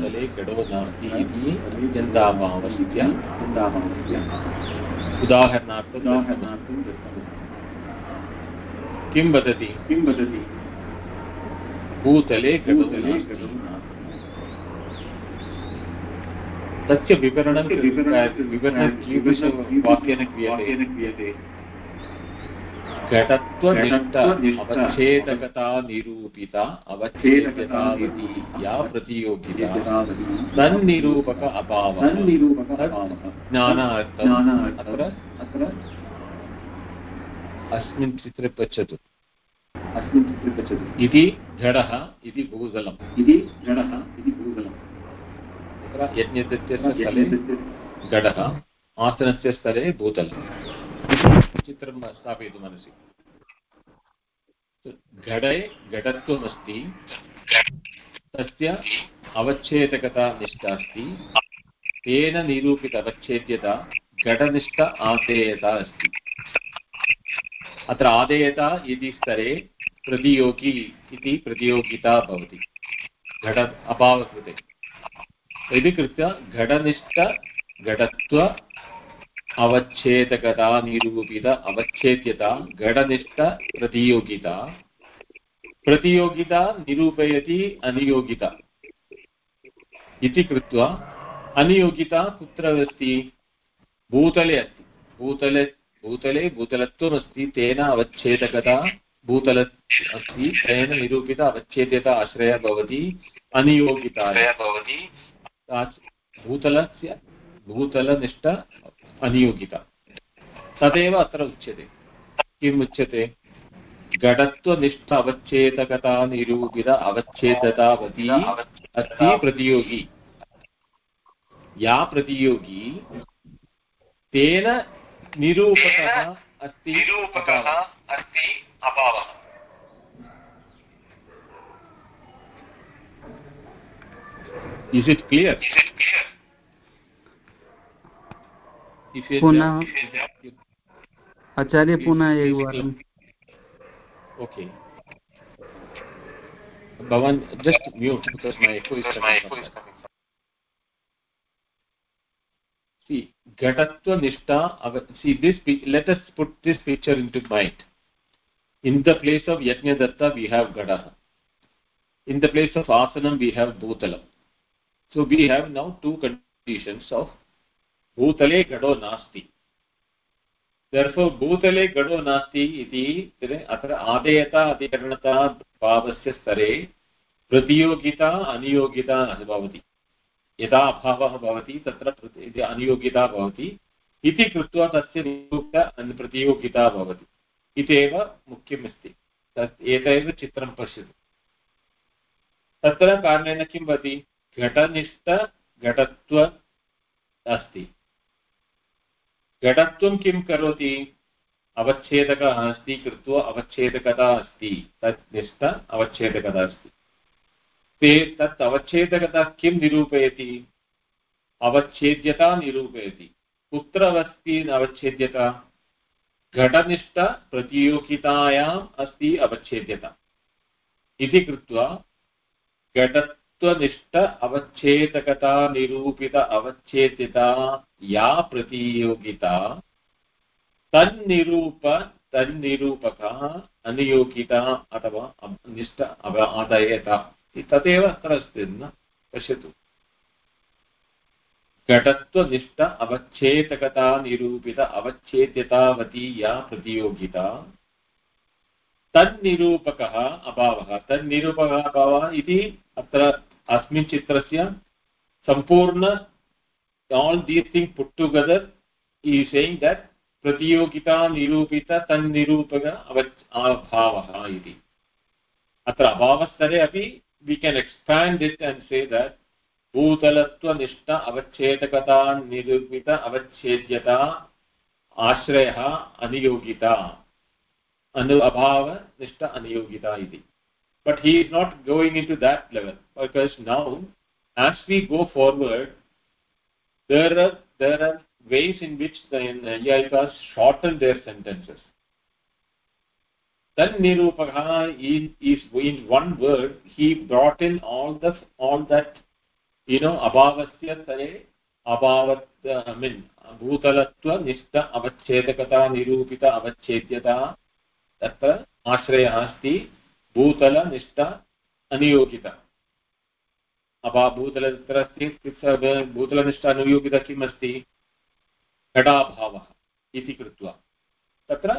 जले घटो नास्ति इति अत्यन्ताभावस्य उदाहरणार्थम् उदाहरणार्थं किं वदति? किं वदति? भूतले घटो नास्ति तस्य विवरणं विवरणं कीदृशवाक्येन क्रियते घटत्वनिष्ठ अवच्छेदकता निरूपिता अवच्छेदकतावती या प्रतियोगिता। तन्निरूपक अभावः। ज्ञानार्थम्। अत्र अस्मिन् चित्रे पश्यतु अस्मिन् चित्रे पश्यतु इति घटः इति भूतलम् इति घटः इति भूतलम् यज्ञदत्यस्य स्थले घटः आसनस्य स्थले भूतलम् चित्रं स्थापयतु मनसि। घटे घटत्वमस्ति तस्य अवच्छेदकता निष्ठा अस्ति, तेन निरूपित अवच्छेद्यता घटनिष्ठ आदेयता अस्ति। अत्र आदेयता इति स्तरे प्रतियोगी इति प्रतियोगिता भवति घट अभावकृते इति कृत्वा घटनिष्ठ घटत्व अवच्छेदकता निरूपित अवच्छेद्यता घटनिष्ठ प्रतियोगिता प्रतियोगिता निरूपयति अनियोगिता इति कृत्वा अनियोगिता कुत्र अस्ति भूतले अस्ति भूतले भूतले भूतलत्वमस्ति तेन अवच्छेदकता भूतल अस्ति तेन निरूपित अवच्छेद्यता आश्रयः भवति अनियोगिताय भवति भूतलस्य भूतलनिष्ठ अनियोगिता तदेव अत्र उच्यते किम् उच्यते घटत्वनिष्ठ अवच्छेदकता निरूपित अवच्छेदतावती अस्ति प्रतियोगी या प्रतियोगी तेन निरूपकः अस्ति निरूपकः अस्ति अभावः इज़ इट क्लियर पुनः आचार्य पुनः एक बार ओके भवान् just mute see घटत्वनिष्ठा see this let's put this picture in the place of Yajnadatta we have घटः so we have now two conditions of bhutale gado nasti. Therefore, bhutale gado nasti iti अत्र आदेयता अधिकरणता भावस्य स्तरे प्रतियोगिता अनियोगिता भवति यदा अभावः भवति तत्र अनियोगिता भवति इति कृत्वा तस्य नियुक्त प्रतियोगिता भवति इत्येव मुख्यमस्ति तत् एतदेव चित्रं पश्यतु तत्र कारणेन किं भवति घटनिष्ठघटत्व अस्ति। घटत्वं किं करोति? अवच्छेदकः अस्ति कृत्वा अवच्छेदकता अस्ति। तत् निष्ठ अवच्छेदकता अस्ति। ते तत् अवच्छेदकता किं निरूपयति? अवच्छेद्यता निरूपयति। कुत्र अस्ति अवच्छेद्यता? घटनिष्ठ प्रतियोगितायाम् अस्ति अवच्छेद्यता। इति कृत्वा घटत्वनिष्ठ अवच्छेदकता, निरूपित अवच्छेद्यता या प्रतियोगिता। तन्निरूप, तन्निरूपकः, अनियोगिता अथवा निष्ठ आदयता। तदेव अत्र अस्ति न। पश्यतु। घटत्वनिष्ठ अवच्छेदकता, निरूपित अवच्छेद्यतावती, या प्रतियोगिता। तन्निरूपकः अभावः। तन्निरूपकः अभावः इति अत्र अस्मिन् चित्रस्य सम्पूर्ण these things put together, he is saying that प्रतियोगिता निरूपित, तन्निरूपक अभावः इति। अत्र अभावस्थरे अपि we can expand it and say that भूतलत्वनिष्ठ अवच्छेदकता, निरूपित अवच्छेद्यता, आश्रयः, अनियोगिता। अनु अभावनिष्ठ अनियोगिता इति। but he is not going into that level because now as we go forward there are there are ways in which the Naiyayikas shorten their sentences. Then Nirupaka is, is in one word, he brought in all the all that you know abhavasya tare abhavat I mean भूतलत्व निष्ठ अवच्छेदकता निरूपित अवच्छेद्यता तत्र आश्रयः अस्ति भूतल निष्ठ अनियोगित। अभाभूतल भूतलनिष्ठ किम अस्त? घटाभाव तत्र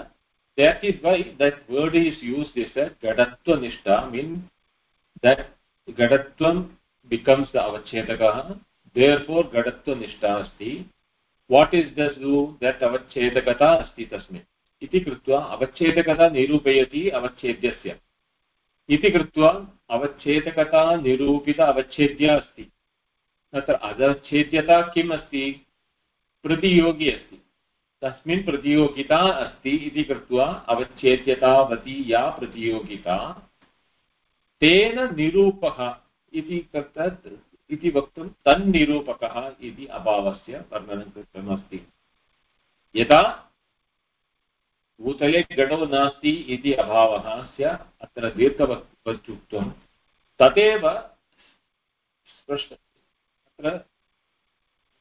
that is why that word is use is घटत्वनिष्ठ mean that घटत्व बिकम्स द अवच्छेदक देर फोर घटत्वनिष्ठ अस्त। वाट दू दट अवच्छेदकता अस्त तस्में अवच्छेदकता निरूपयती अवच्छेद्य इति कृत्वा अवच्छेदकता निरूपित अवच्छेद्य अस्ति। तत्र अवच्छेद्यता किम् अस्ति? प्रतियोगी अस्ति। तस्मिन् प्रतियोगिता अस्ति इति कृत्वा अवच्छेद्यतावती या प्रतियोगिता। तेन निरूपः इति तत् इति वक्तुं तन्निरूपकः इति अभावस्य वर्णनं कृतमस्ति। यदा भूतले गणो नास्ति इति अभावः स्यात् अत्र दीर्घवस्तुत्वं तदेव स्पष्ट अत्र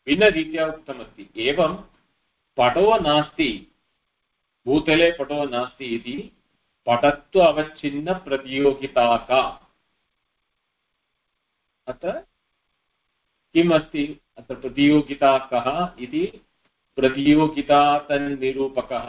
भिन्नरीत्या उक्तमस्ति। एवं पटो नास्ति, भूतले पटो नास्ति इति पटत्व अवच्छिन्नप्रतियोगिता का अत्र किम् अस्ति अत्र प्रतियोगिता कः इति प्रतियोगिता तन्निरूपकः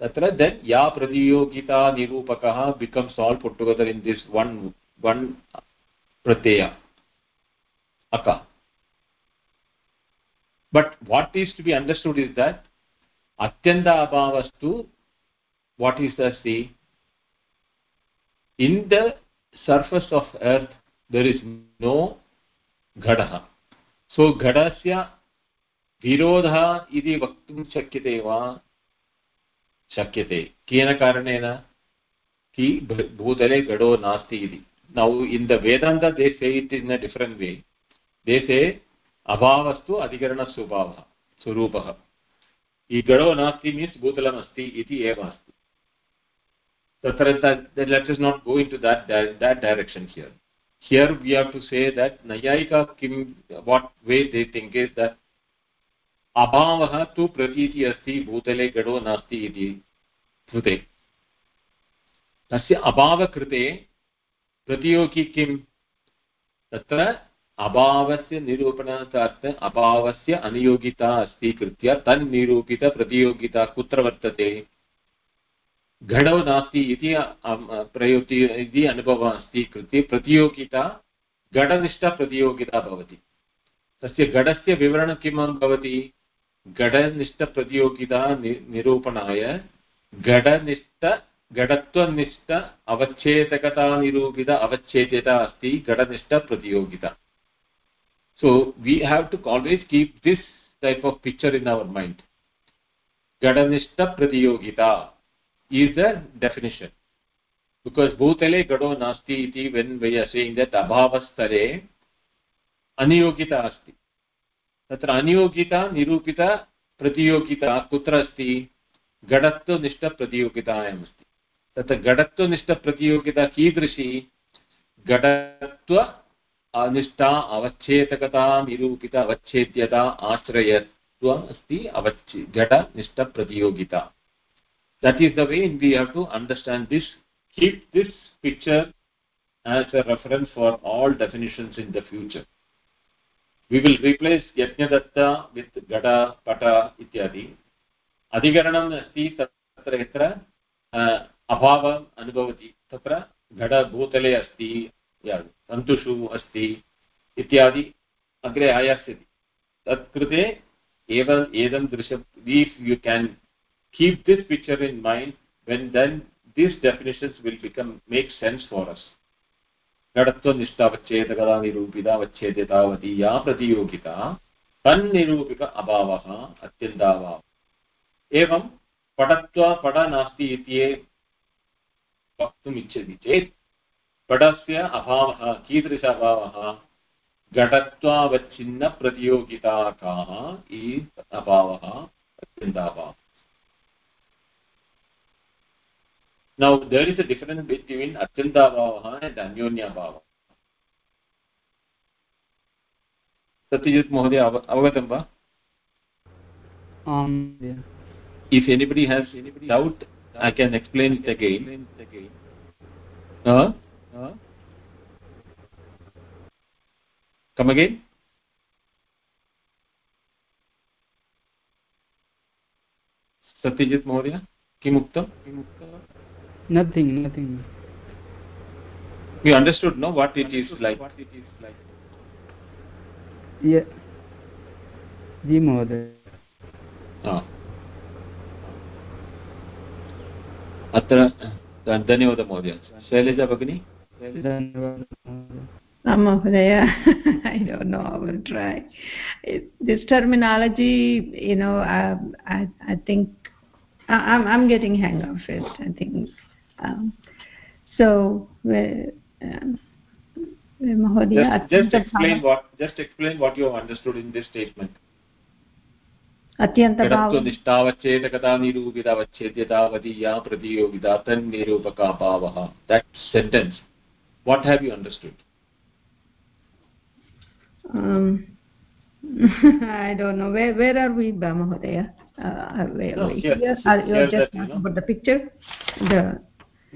तत्र देन् या प्रतियोगिता निरूपकः becomes all put together in this one one प्रत्यय अक what is to be understood is that atyanta abhavastu what is the see in the surface of earth there is no ghadah so ghadasya विरोधः इति वक्तुं शक्यते वा शक्यते। केन कारणेन? कि भूतले घटो नास्ति इति। Now in the Vedanta they it in a different way they अभावस्तु अधिकरणस्वभावः स्वरूपः। ई गडो नास्ति मीन्स् भूतलमस्ति इति एव अस्ति। तत्र let us not go to that that direction here here we have to say that नैयायिका किं what way they think is that अभावः तु प्रतीति अस्ति, भूतले गडो नास्ति इति कृते तस्य अभावकृते प्रतियोगी किं तत्र अभावस्य निरूपणार्थात् अभावस्य अनियोगिता स्वीकृत्य तन्निरूपितप्रतियोगिता कुत्र वर्तते? घटो नास्ति इति प्रयोगि इति अनुभवः स्वीकृत्य प्रतियोगिता घटनिष्ठप्रतियोगिता भवति। तस्य घटस्य विवरणं किं भवति घटनिष्ठ प्रतियोगिता निरूपणाय घटनिष्ठ घटत्वनिष्ठ अवच्छेदकता निरूपित अवच्छेद्यता अस्ति घटनिष्ठ प्रतियोगिता so we have to always keep this type of picture in our mind घटनिष्ठ प्रतियोगिता इज़ द डेफिनेशन बिकॉज़ भूतले घटो नास्ति इति when we are saying that अभाव अनियोगिता अस्ति तत्र अनियोगिता, निरूपिता, प्रतियोगिता कुत्र अस्ति घटत्वनिष्ठप्रतियोगितायाम् अस्ति तत्र घटत्वनिष्ठप्रतियोगिता कीदृशी? घटत्व अनिष्ठा, अवच्छेदकता, निरूपित, अवच्छेद्यता, आश्रयत्वम् अस्ति, अवच्छे घटनिष्ठप्रतियोगिता that is the way we have to understand this, keep this picture as a reference for all definitions in the future. We will replace yajnadatta with gada pata ityadi अधिकरणम् अस्ति, तत्र यत्र अभावम् अनुभवति, तत्र घटभूतले अस्ति तन्तुषु अस्ति इत्यादि अग्रे आयास्यति। तत्कृते एव, एदं दृश्य if you can keep this picture in mind when then this definitions will become make sense for us घटत्वनिष्ठावच्छेदकदा निरूपितावच्छेद्यतावती या प्रतियोगिता तन्निरूपित अभावः अत्यन्ताभावः एवं पटत्वा पट नास्ति इति वक्तुम् इच्छति चेत् पटस्य अभावः कीदृश अभावः घटत्वावच्छिन्नप्रतियोगिताकाः इ अभावः अत्यन्ताभावः Now there is a difference between Atyantavavaha and Anyonyabhava. Satyajit Mohoday avagatam va? Um, yeah. If anybody has anybody doubt, I can explain it again. Uh, uh, come again? Satyajit महोदय किम् उक्तं किम् उक्तं Nothing, nothing. You understood, no, what it is like? What it is like? Yeah. जी महोदय अत्र धन्यवादः महोदय शैलजा भगिनी धन्यवादः Mahodaya, I don't know. I will try. It, this terminology, you know, I, I, I think I- I'm I'm getting hang of it. I think. Um, so, where, um, where Mahodaya, just, just Atyanta explain Bhava- what just explain what you have understood in this statement Atyanta जडत्व Bhava- निष्ठावच्छेदकता निरूपितावच्छेद्यतावती या प्रतियोगिता तन्निरूपका भावः that sentence what have you understood um, I don't know where where are we, Ba Mahodaya? Uh, are we, are No, we here- here? Are you here just that, you talking know. about the picture? The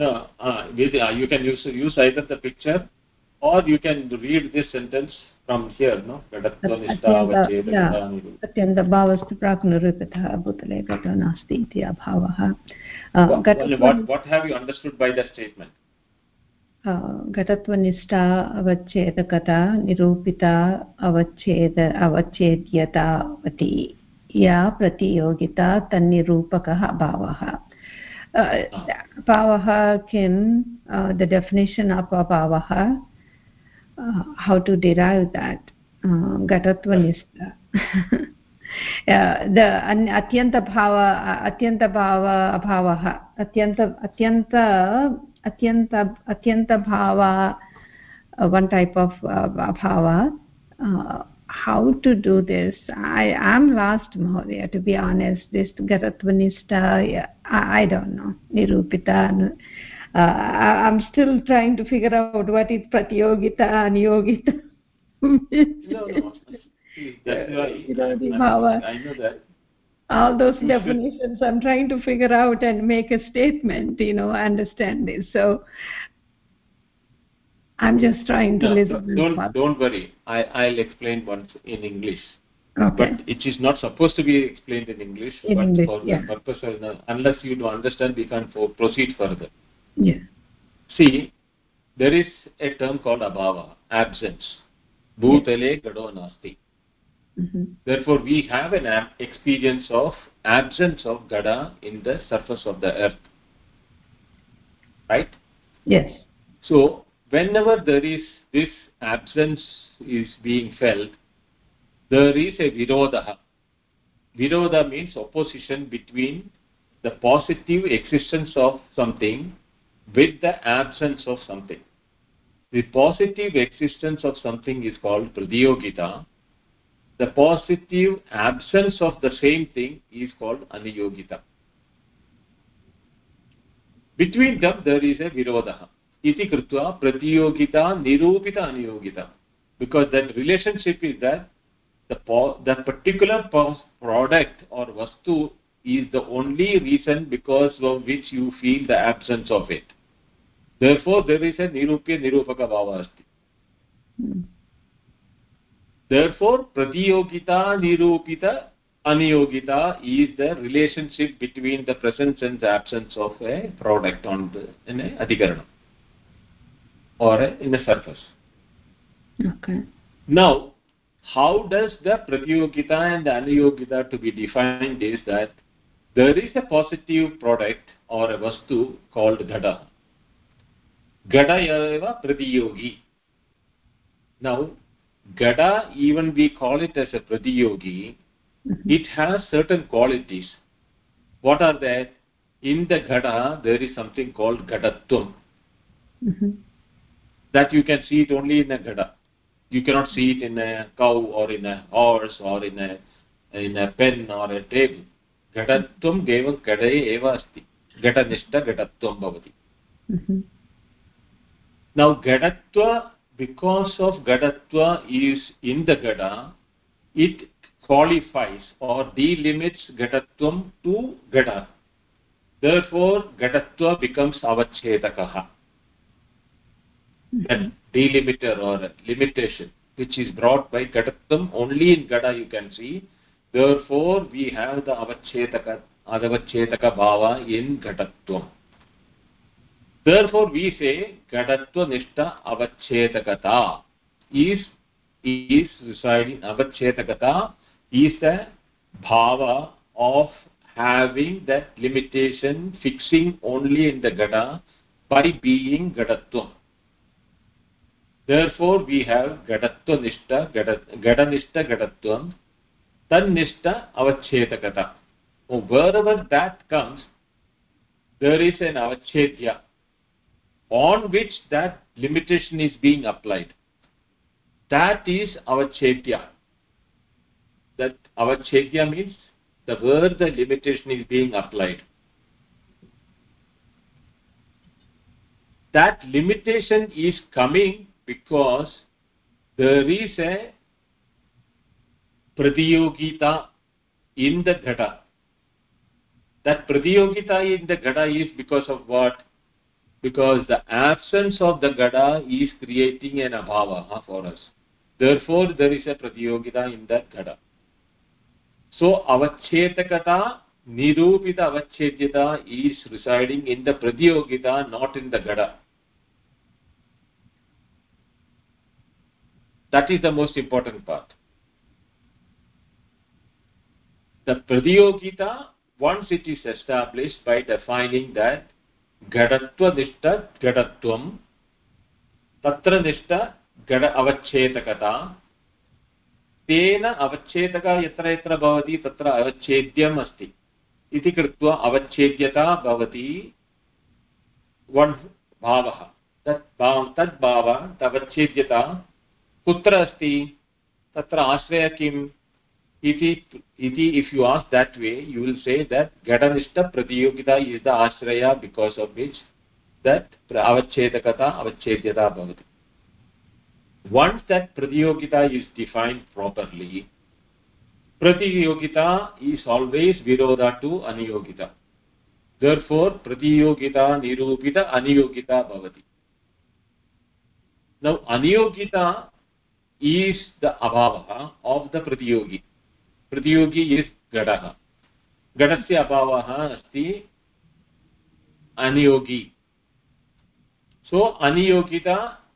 no uh, uh, you can use use either the picture or you can read this sentence from here no जडत्व निष्ठावच्छेदकता निरूपिता अत्यन्तभावस्तु प्राक्निरूपितः भूतले घटो नास्ति इति अभावः अ, what have you understood by that statement घटत्वनिष्ठा अवच्छेदकता निरूपिता अवच्छेद अवच्छेद्यतावती या प्रतियोगिता तन्निरूपकः अभावः apavaha can uh, the definition of apavaha uh, how to derive that uh, gatatva nista uh, the atyanta bhava atyanta bhava abhavah atyanta atyanta atyanta atyanta bhava uh, one type of uh, bhava uh, how to do this. I am lost mahodaya to be honest. This gatatvanishta yeah, I, I don't know. Nirupita uh, I, i'm still trying to figure out what is pratyogita aniyogita. Means. no no. See, that's why You know, the I. I know that. All those definitions i'm trying to figure out and make a statement you know understand this. So i'm just trying to no, listen don't don't, don't worry. I i'll explain once in english. Okay. But it is not supposed to be explained in english. In but English, for yeah. the purpose of unless you don't understand we can't for, proceed further. Yeah. See there is a term called abhava absence. Bhutale gado nasti. Hmm therefore we have an experience of absence of gada in the surface of the earth. Right? Yes. So whenever there is this absence is being felt there is a virodha. Virodha means opposition between the positive existence of something with the absence of something. The positive existence of something is called pradyogita the positive absence of the same thing is called aniyogita. Between them there is a virodha iti krutva pratiyogita nirupita aniyogita because that relationship is that the particular po- product or vastu is the only reason because of which you feel the absence of it therefore there is a nirupya nirupaka bhava asti Hmm. therefore pratiyogita nirupita aniyogita is the relationship between the presence and the absence of a product on the in a adhikaranam or in a surface. Okay. Now how does the pratyogita and the aniyogita to be defined is that there is a positive product or a vastu called gada. Gada eva pratyogi now gada even we call it as a pratyogi Mhm. it has certain qualities. What are that? In the gada there is something called gadatvam Mhm. That you can see it only in a gada. You cannot see it in a cow or in a horse or in a in a pen or a table. Kevalam gadaye eva asti. Gatanishta gadatvam bhavati. Mhm. now gadatva because of gadatva is in the gada it qualifies or delimits gadatvam to gada. Therefore gadatva becomes avachedakah that delimiter or limitation which is brought by gadatvam only in gada you can see. Therefore we have the avachedaka adavachedaka bhava in gadatvam therefore we say gadatva nishta avachedakata is is residing avachedakata is a bhava of having that limitation fixing only in the gada by being gadatvam therefore we have gadatva nishta gadanishta gadatvam tannishta avachedakata so wherever that comes there is an avachedya on which that limitation is being applied. That is avachedya that avachedya means the where the limitation is being applied. That limitation is coming because there is a pratiyogita in the ghata. That pratiyogita in the ghata is because of what? Because the absence of the ghada is creating an abhava for us. Therefore there is a pratiyogita in that ghada so avachetakata nirupita avachedyata is residing in the pratiyogita not in the ghada that is the most important part. The pratiyogita once it is established by defining that घटत्वनिष्ठ घटत्वं तत्र निष्ठ घट अवच्छेदकता तेन अवच्छेदक यत्र यत्र भवति तत्र अवच्छेद्यम् अस्ति इति कृत्वा अवच्छेद्यता भवति वन् भावः तत् भाव तद् भावः अवच्छेद्यता कुत्र अस्ति, तत्र आश्रय किम्? इति if you ask that way you will say that घटनिष्ठ is the आश्रय बिकास् आफ् विच् देट् अवच्छेदकता, अवच्छेद्यता भवति। वन्स् देट् प्रतियोगिता इस् डिफैन्ड् प्रापर्लि प्रतियोगिता इस् आल्वेस् विरोध टु अनियोगिता। दर् फोर् प्रतियोगिता निरूपित अनियोगिता भवति। नौ अनियोगिता is the abhava of the pratiyogi प्रतियोगी इस् घटः घटस्य अभावः अस्ति अनियोगी सो अनियोगिता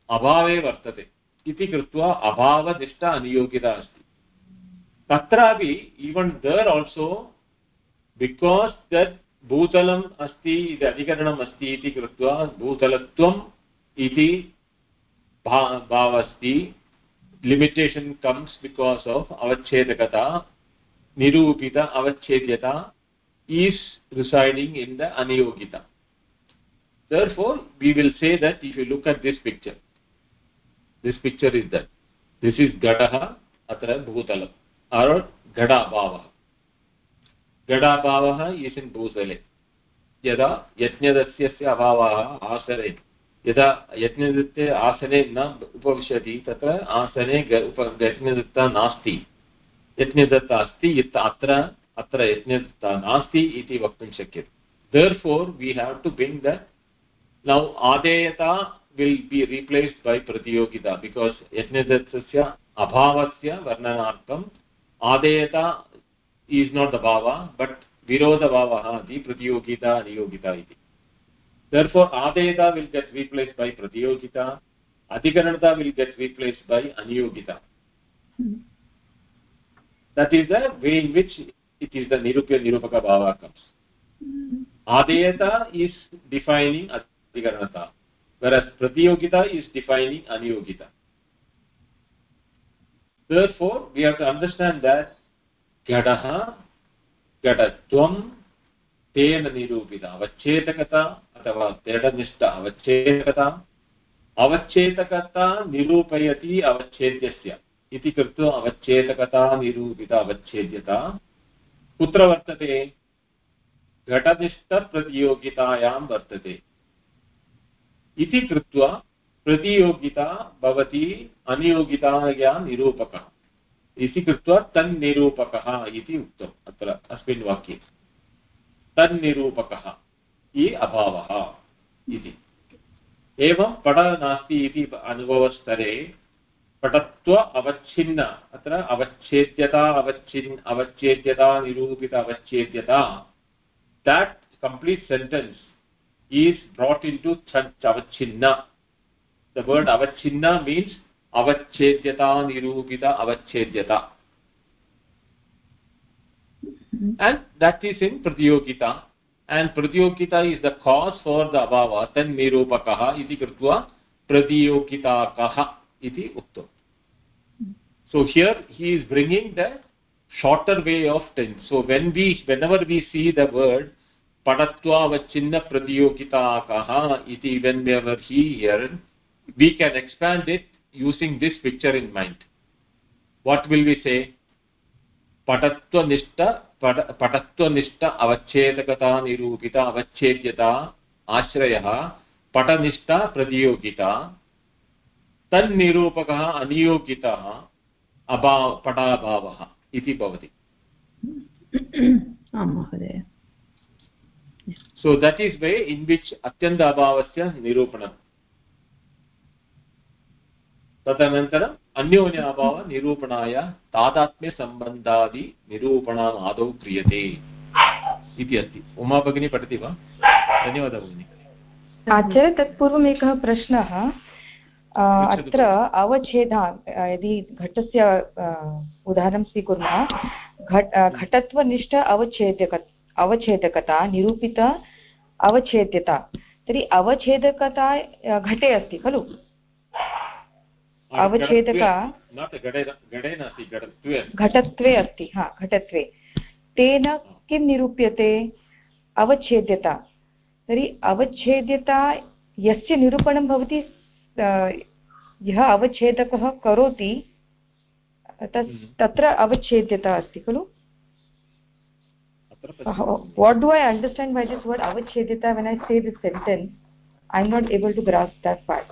अभावे वर्तते इति कृत्वा अभावनिष्ठ अनियोगिता अस्ति तत्रापि even there also because that भूतलम् अस्ति इति अधिकरणम् अस्ति इति कृत्वा भूतलत्वम् इति भाव अस्ति लिमिटेशन् कम्स् बिकास् आफ् अवच्छेदकता nirupita avachhedyata is residing in the aniyogita therefore we will say that if you look at this picture this picture is that this is gatah atra bhutalam or gada bhavah gada bhavah is in bhutale यदा यज्ञदस्यस्य अभावः आसने यदा यज्ञदत्ते आसने न उपविशति, तत्र आसने यज्ञदत्ता नास्ति। यज्ञदत्ता अस्ति, यत् अत्र अत्र यज्ञदत्ता नास्ति इति वक्तुं शक्यते। Therefore we have to bring the now आदेयता will be replaced by प्रतियोगिता बिकास् यज्ञदत्तस्य अभावस्य वर्णनार्थम् आदेयता the bhava, but virodha bhava the pratiyogita aniyogita iti therefore adeda will get replaced by pratyogita adhikaranata will get replaced by aniyogita mm. that is the way in which it is the nirupya nirupaka bhava comes mm. is defining adhikaranata whereas pratyogita is defining aniyogita therefore we have to understand that gadaha gadatvam tena nirupita avachetagata अथवा दृढनिष्ठ अवच्छेदकता अवच्छेदकता निरूपयति अवच्छेद्यस्य इति कृत्वा अवच्छेदकता निरूपित अवच्छेद्यता कुत्र वर्तते घटनिष्ठप्रतियोगितायां वर्तते इति कृत्वा प्रतियोगिता भवति अनियोगिताया निरूपकः इति कृत्वा तन्निरूपकः इति उक्तम् अत्र अस्मिन् वाक्ये तन्निरूपकः अभाव अभावः इति। एवं पट नास्ति इति अनुभवस्तरे पटत्व अवच्छिन्न अत्र अवच्छेद्यता अवच्छिन् अवच्छेद्यता निरूपित अवच्छेद्यता that complete sentence is brought in to change अवच्छिन्न द वर्ड् अवच्छिन्न मीन्स् अवच्छेद्यता निरूपित अवच्छेद्यता एण्ड् दट् ईस् इन् प्रतियोगिता and pratyogita is the cause for the abhava. Tan nirupakah iti krutva pratyogita kah iti uktam so here he is bringing the shorter way of tense. So when we whenever we see the word padatva vachinna pratiyogita kaha iti whenever here we can expand it using this picture in mind. What will we say पटत्वनिष्ठ पटत्वनिष्ठ अवच्छेदकता निरूपित अवच्छेद्यता आश्रयः पटनिष्ठ प्रतियोगिता तन्निरूपकः अनियोगितः अभाव पटाभावः इति भवति। so that is way in which atyanta abhavasya nirupanam तदनन्तरम् अन्योन्य अभावनिरूपणाय तादात्म्यसम्बन्धादि निरूपणम् आदौ क्रियते इति अस्ति उमा भगिनी पठति वा धन्यवादः भगिनि आचार्य तत्पूर्वम् एकः प्रश्नः अत्र अवच्छेदा यदि घटस्य उदाहरणं स्वीकुर्मः घट घटत्वनिष्ठ अवच्छेदक अवच्छेदकता निरूपित अवच्छेद्यता तर्हि अवच्छेदकता घटे अस्ति खलु हाँ, हाँ, अवच्छेदक हाँ, घटत्वे अस्ति हा घटत्वे। तेन किं निरूप्यते? अवच्छेद्यता। तर्हि अवच्छेद्यता यस्य निरूपणं भवति यः अवच्छेदकः करोति तत्र अवच्छेद्यता अस्ति खलु? What do I understand by this word अवच्छेद्यता when I say this sentence I am not able to grasp that part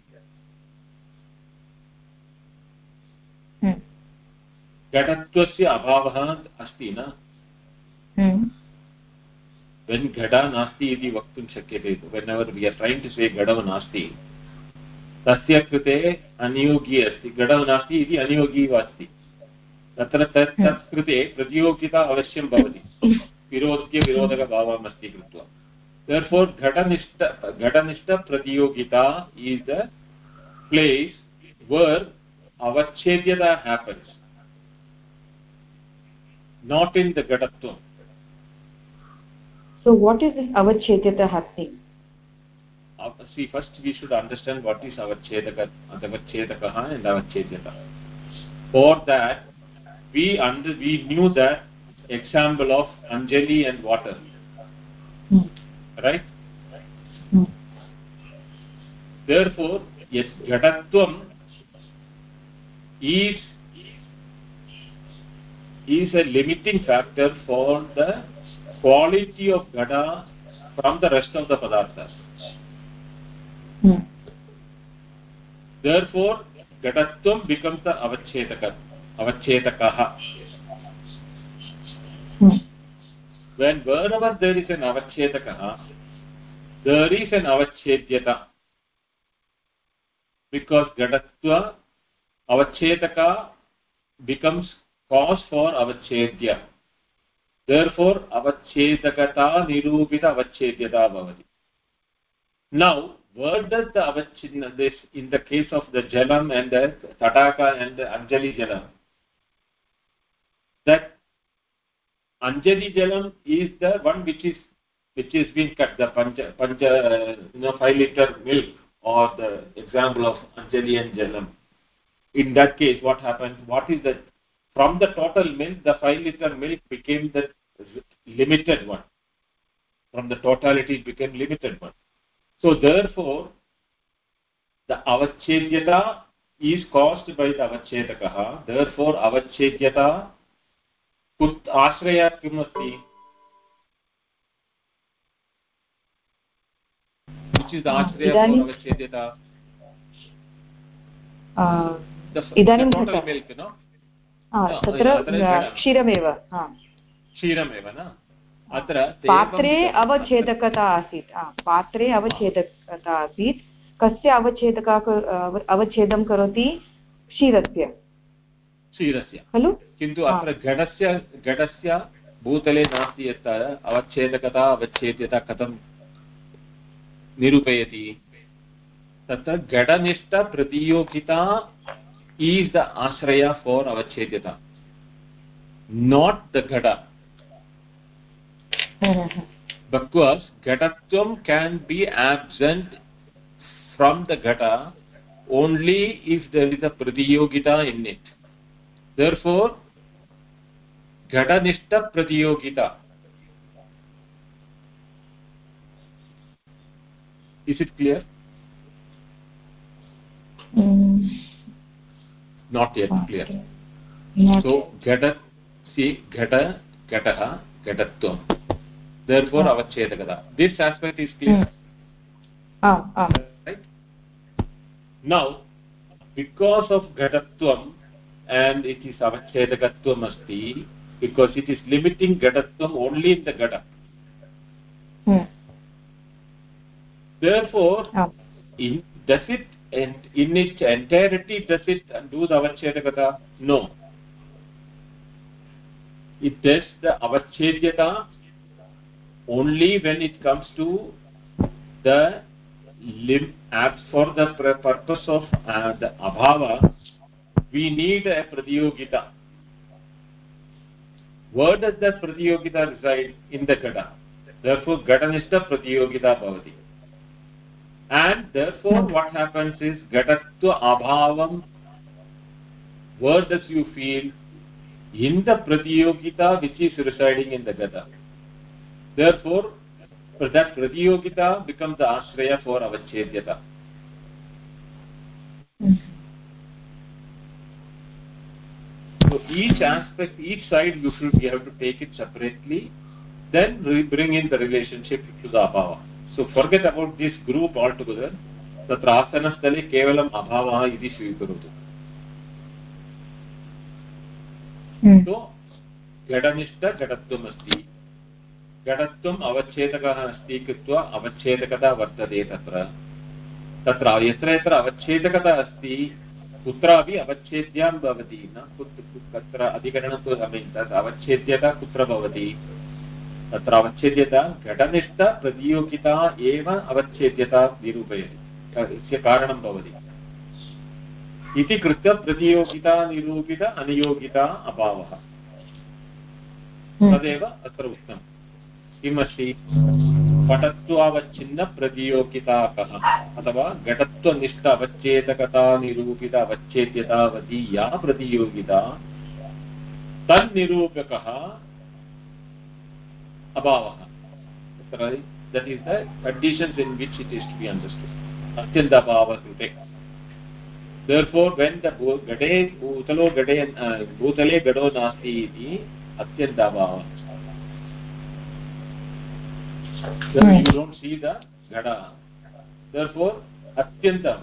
घटत्वस्य अभावः अस्ति न? वेन् घट नास्ति इति वक्तुं शक्यते whenever we are trying to say घटः नास्ति तस्य कृते अनियोगी अस्ति। घटः नास्ति इति अनियोगी अस्ति। तत्र तत् तत् कृते प्रतियोगिता अवश्यं भवति। विरोध्य विरोधकभावम् अस्ति कृत्वा। Therefore ghatanishta ghatanishta pratiyogita is the place where avachedyata happens not in the gatatvam so what is this avachedyata happening? Uh, see first we should understand what is avachedaka avachedakah and avachedyata for that we under we knew that example of anjali and water. Hmm. right? Hmm. therefore yes ghatatvam is is a limiting factor for the quality of ghada from the rest of the padarthas hmm. therefore ghatatvam becomes the avachedaka avachedakah hmm. when wherever there is an avachedakah there is an avachedyata because gadatva avachedaka becomes cause for avachedya therefore avachedakata nirupita avachedyata bhavati now where does the avachinna this in the case of the jalam and the tataka and the anjali jalam that anjali jalam is the one which is which is being cut the panja panja uh, you know 5 liter milk or the example of anjali and jalam in that case what happens what is that from the total milk the 5 liter milk became the limited one from the totality it became limited one so therefore the avachedyata is caused by the avachedakah therefore avachedyata कुत् आश्रयः किम् अस्ति which is the ashraya for avachedata इदानीं total milk no तत्र क्षीरमेव क्षीरमेव न? अत्र पात्रे अवच्छेदकता आसीत्। पात्रे अवच्छेदकता आसीत्। कस्य अवच्छेदका अवच्छेदं करोति? क्षीरस्य। क्षीरस्य। खलु? किन्तु अत्र घटस्य घटस्य भूतले नास्ति यत् अवच्छेदकता अवच्छेद्यता कथं निरूपयति? तत्र घटनिष्ठप्रतियोगिता is the ashraya for our avachedhyata not the ghata. Because ghatatvam can be absent from the ghata only if there is a pratiyogita in it. Therefore ghatanishta pratiyogita. Is it clear? Mm. Not yet clear. So ghata see ghata ghatah ghatatvam therefore avachedakata this aspect is clear. Mm. ah ah. Right? Now because of ghatatvam and it is avachedakatvam asti because it is limiting ghatatvam only in the ghata mm. therefore ah. in does it and in its entirety does it do the avachedakata no it does the avachedyata only when it comes to the lim for the purpose of uh, the abhava we need a pratiyogita where does that pratiyogita reside in the gata therefore gatanishta pratiyogita bhavati and therefore hmm. what happens is gatatva abhavam where does you feel in the pratiyogita which is residing in the gata. Therefore that pratiyogita becomes the ashraya for avachedyata hmm. so each aspect each side you should you have to take it separately then bring in the relationship to the abhava so forget about this group altogether. तत्र आसनस्थले केवलम् अभावः इति स्वीकरोतु। Mm. तो घटनिष्ठ घटत्वम् अस्ति। घटत्वम् अवच्छेदकः अस्ति कृत्वा अवच्छेदकता वर्तते तत्र। तत्र यत्र यत्र अवच्छेदकता अस्ति कुत्रापि अवच्छेद्यां भवति न कुत्र तत्र अधिकरणं तु तत् अवच्छेद्यता कुत्र भवति? तत्र अवच्छेद्यता घटनिष्ठप्रतियोगिता एव अवच्छेद्यता निरूपयति। तस्य कारणं भवति। इति कृत्वा प्रतियोगिता निरूपित अनियोगिता अभावः। तदेव अत्र उक्तम्। किमस्ति? पटत्वावच्छिन्नप्रतियोगिता कः? अथवा घटत्वनिष्ठ अवच्छेदकता निरूपित अवच्छेद्यतावती या प्रतियोगिता तन्निरूपकः अभावः तत्र that is the conditions in which it is to be understood अत्यन्ताभावकृते therefore when the gade bhutalo gade uh, bhutale gado nasti iti atyantavava then Right. you don't see the gada therefore atyanta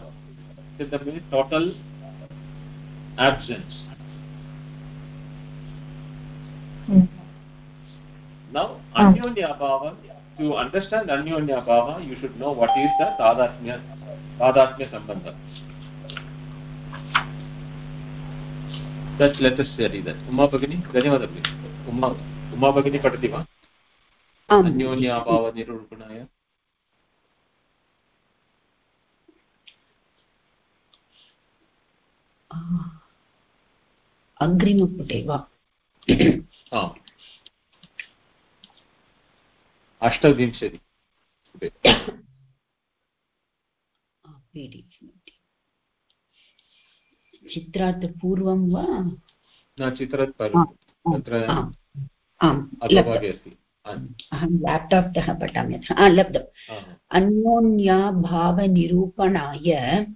atyanta means total absence Mm. Now Ah. anyonya abhava to understand anyonya abhava you should know what is the tadatmya tadatmya sambandha Just let us study that. Uma भगिनी धन्यवादः भगिनि उमा उमा भगिनी पठति वा आम् अन्योन्याभावनिरूपणाय अग्रिमपुटे वा अष्टविंशति। चित्रात् पूर्वं वा? न चित्रात् तत्र लब्धम् अधोभागे अस्ति। अहं लेप्टाप् तः पठामि हा लब्धम्। अन्योन्याभावनिरूपणाय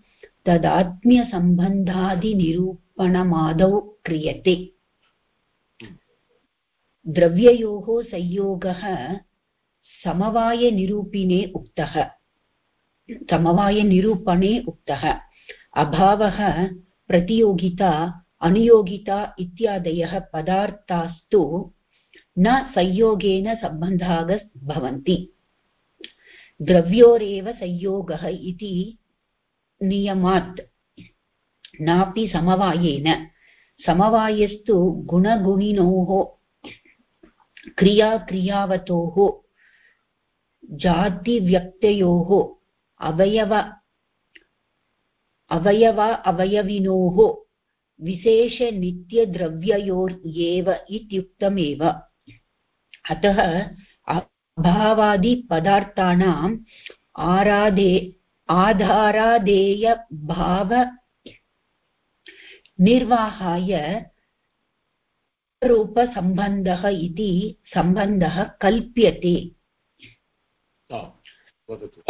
तदात्म्यसम्बन्धादिनिरूपणमादौ क्रियते। द्रव्ययोः संयोगः समवायनिरूपिणे उक्तः। समवायनिरूपणे उक्तः। अभावः प्रतियोगिता, अनुयोगिता इत्यादयः पदार्थास्तु न संयोगेन सम्बन्धाः भवन्ति। द्रव्योरेव संयोगः इति नियमात्। नापि समवायेन। समवायस्तु गुणगुणिनोः क्रिया क्रियावतोः जातिव्यक्तयोः अवयव अवयव, अवयविनोः विशेषनित्यद्रव्ययोर् एव इत्युक्तमेव। अतः अभावादिपदार्थानाम् आराधे, आधारादेयभाव निर्वाहाय रूपसम्बन्धः इति सम्बन्धः कल्प्यते। वदतु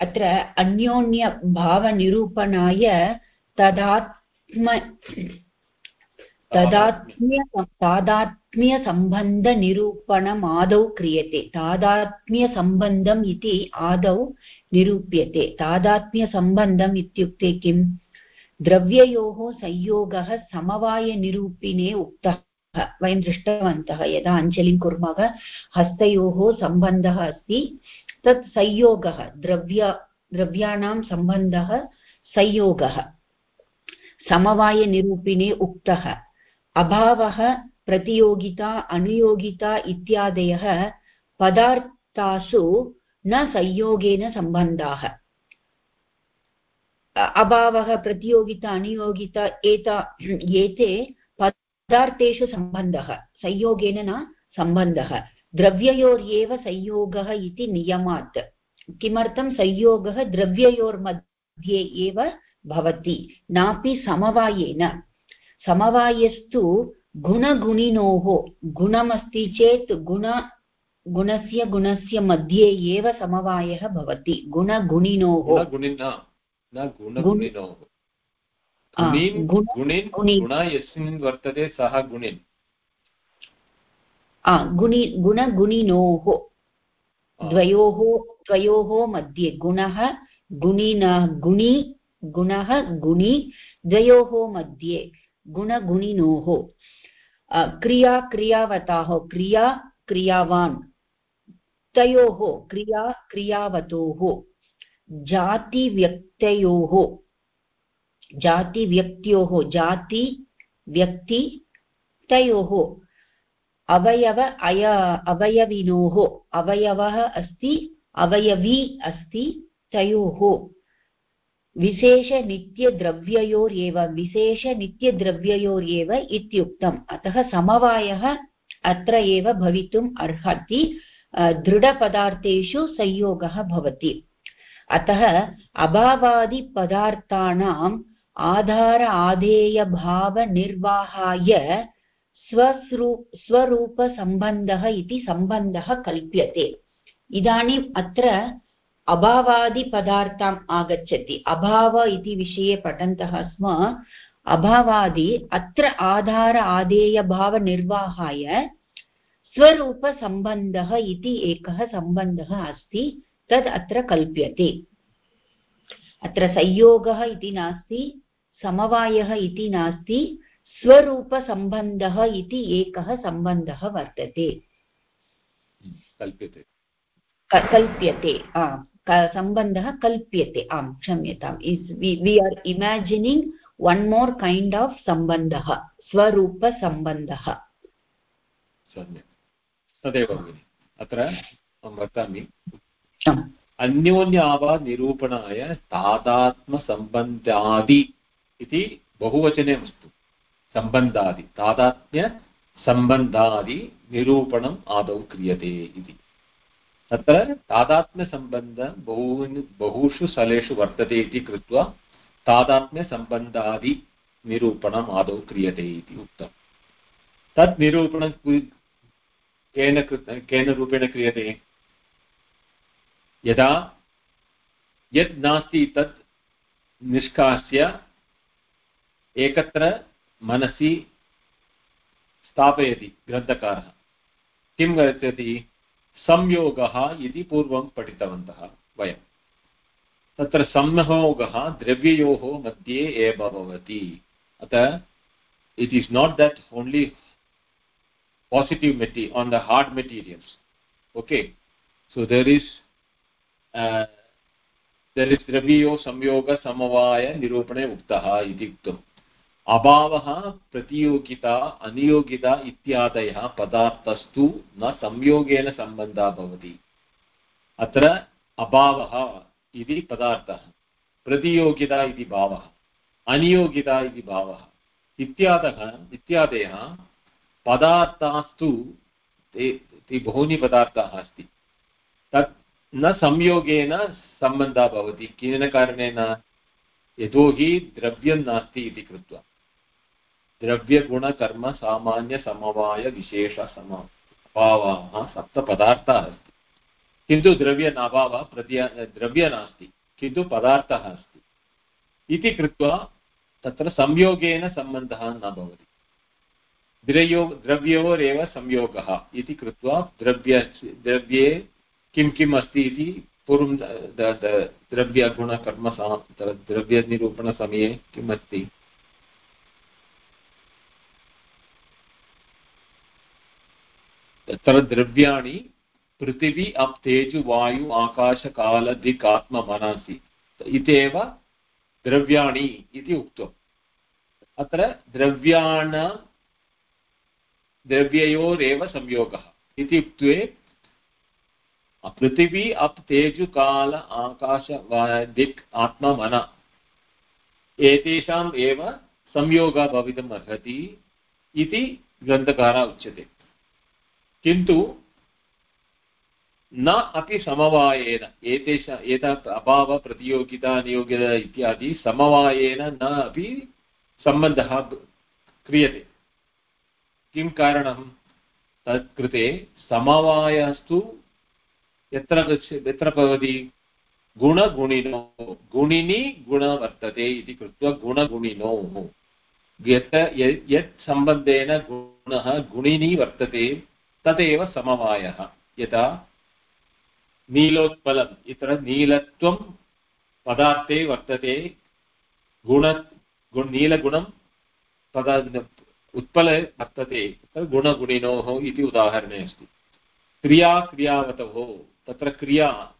अत्र अन्योन्यभावनिरूपणाय तदात्म तदात्म्य तादात्म्यसम्बन्धनिरूपणम् आदौ क्रियते। तादात्म्यसम्बन्धम् इति आदौ निरूप्यते। तादात्म्यसम्बन्धम् इत्युक्ते किम्? द्रव्ययोः संयोगः समवायनिरूपिणे उक्तः। वयं दृष्टवन्तः, यदा अञ्जलिं कुर्मः, हस्तयोः सम्बन्धः अस्ति, तत् संयोगः, द्रव्य, द्रव्याणां सम्बन्धः संयोगः। समवायनिरूपिणे उक्तः, अभावः, प्रतियोगिता, अनुयोगिता इत्यादयः पदार्थासु न संयोगेन सम्बन्धाः। अभावः, प्रतियोगिता, अनुयोगिता, एता, एते पदार्थेषु सम्बन्धः, संयोगेन न सम्बन्धः। द्रव्ययोर्येव संयोगः इति नियमात्। किमर्थं संयोगः द्रव्ययोर्मध्ये एव भवति? नापि समवायेन। समवायस्तु गुणगुणिनोः। गुणमस्ति चेत् गुण, गुणस्य गुणस्य मध्ये एव समवायः भवति। गुणगुणिनोः। गुणिना गुणिन् गुण। यस्मिन् वर्तते सः गुणिन्। गुणि गुणगुणिनोः द्वयोः द्वयोः मध्ये गुणः गुणिन गुणि गुणः गुणि द्वयोः मध्ये गुणगुणिनोः क्रिया क्रियावताः क्रिया क्रियावान् तयोः क्रिया क्रियावतोः जातिव्यक्तयोः। जातिव्यक्त्योः जाति व्यक्ति तयोः, अवयव अय, अवयविनोः, अवयवः अस्ति, अवयवी अस्ति तयोः। विशेषनित्यद्रव्ययोरेव विशेषनित्यद्रव्ययोरेव इत्युक्तम्। अतः समवायः अत्र एव भवितुम् अर्हति। दृढपदार्थेषु संयोगः भवति। अतः अभावादिपदार्थानाम् आधार आधेयभावनिर्वाहाय स्वस्रू स्वरूपसम्बन्धः इति सम्बन्धः कल्प्यते। इदानीम् अत्र अभावादिपदार्थम् आगच्छति। अभाव इति विषये पठन्तः स्म। अभावादि, अत्र आधार आदेयभावनिर्वाहाय स्वरूपसम्बन्धः इति एकः सम्बन्धः अस्ति। तद् अत्र कल्प्यते। अत्र संयोगः इति नास्ति समवायः इति नास्ति स्वरूपसम्बन्धः इति एकः सम्बन्धः वर्तते। कल्प्यते। कल्प्यते सम्बन्धः कल्प्यते आं क्षम्यताम्। We are imagining one more kind of सम्बन्धः स्वरूपसम्बन्धः। सम्यक्। तदेव अत्र वदामि आम्. अन्योन्यावानिरूपणाय तादात्मसम्बन्धादि इति बहुवचने वस्तु। सम्बन्धादि। तादात्म्यसम्बन्धादि निरूपणम् आदौ क्रियते इति। तत्र तादात्म्यसम्बन्धः बहूनि बहुषु स्थलेषु वर्तते इति कृत्वा तादात्म्यसम्बन्धादि निरूपणम् आदौ क्रियते इति उक्तम्। तत् निरूपणं केन कृत केन रूपेण क्रियते? यदा यत् नास्ति तत् निष्कास्य, एकत्र मनसि स्थापयति ग्रन्थकारः। किं गच्छति? संयोगः इति पूर्वं पठितवन्तः वयं। तत्र संयोगः द्रव्ययोः मध्ये एव भवति। अतः it is not that only positive material, on the hard materials. Okay. So there is uh, there is द्रव्यो संयोग समवाय उक्तः इति उक्तम् अभावः प्रतियोगिता अनियोगिता इत्यादयः पदार्थस्तु न संयोगेन सम्बन्धः भवति अत्र अभावः इति पदार्थः प्रतियोगिता इति भावः अनियोगिता इति भावः इत्यादः इत्यादयः पदार्थास्तु ते बहूनि पदार्थाः अस्ति न संयोगेन सम्बन्धः भवति। केन कारणेन? यतोहि द्रव्यं नास्ति इति कृत्वा। द्रव्यगुणकर्म सामान्यसमवायविशेषसम अभावाः सप्तपदार्थाः अस्ति। किन्तु द्रव्य नाभावः प्रत्य द्रव्य नास्ति। किन्तु पदार्थः अस्ति। इति कृत्वा तत्र संयोगेन सम्बन्धः न भवति। द्रयो द्रव्योरेव संयोगः इति कृत्वा द्रव्य, द्रव्ये किं किम् अस्ति इति पूर्वं द्रव्यगुणकर्म द्रव्यनिरूपणसमये किम् अस्ति तत्र द्रव्याणि पृथिवी अप् तेजु वायु आकाशकाल दिक् आत्ममनसि इत्येव द्रव्याणि इति उक्तम्। अत्र द्रव्याण द्रव्ययोरेव संयोगः इति उक्त्वे पृथिवी अप् तेजुकाल आकाश दिक् आत्मा मन एतेषाम् एव संयोगः भवितुम् अर्हति इति ग्रन्थकारः उच्यते। किन्तु न अपि समवायेन, एतेषा एता अभावप्रतियोगिता नियोगिता इत्यादि समवायेन न अपि सम्बन्धः क्रियते। किं कारणं? तत् कृते समवायस्तु यत्र गच्छ, यत्र भवति? गुणगुणिनो। गुणिनि गुण वर्तते इति कृत्वा गुणगुणिनोः। यत् यत् सम्बन्धेन गुणः गुणिनि वर्तते, तदेव समवायः। यथा नीलोत्पलम्, इत्र नीलत्वं पदार्थे वर्तते, गुण नीलगुणं पदा उत्पले वर्तते गुणगुणिनोः इति उदाहरणे अस्ति। क्रिया क्रियावतोः तत्र क्रिया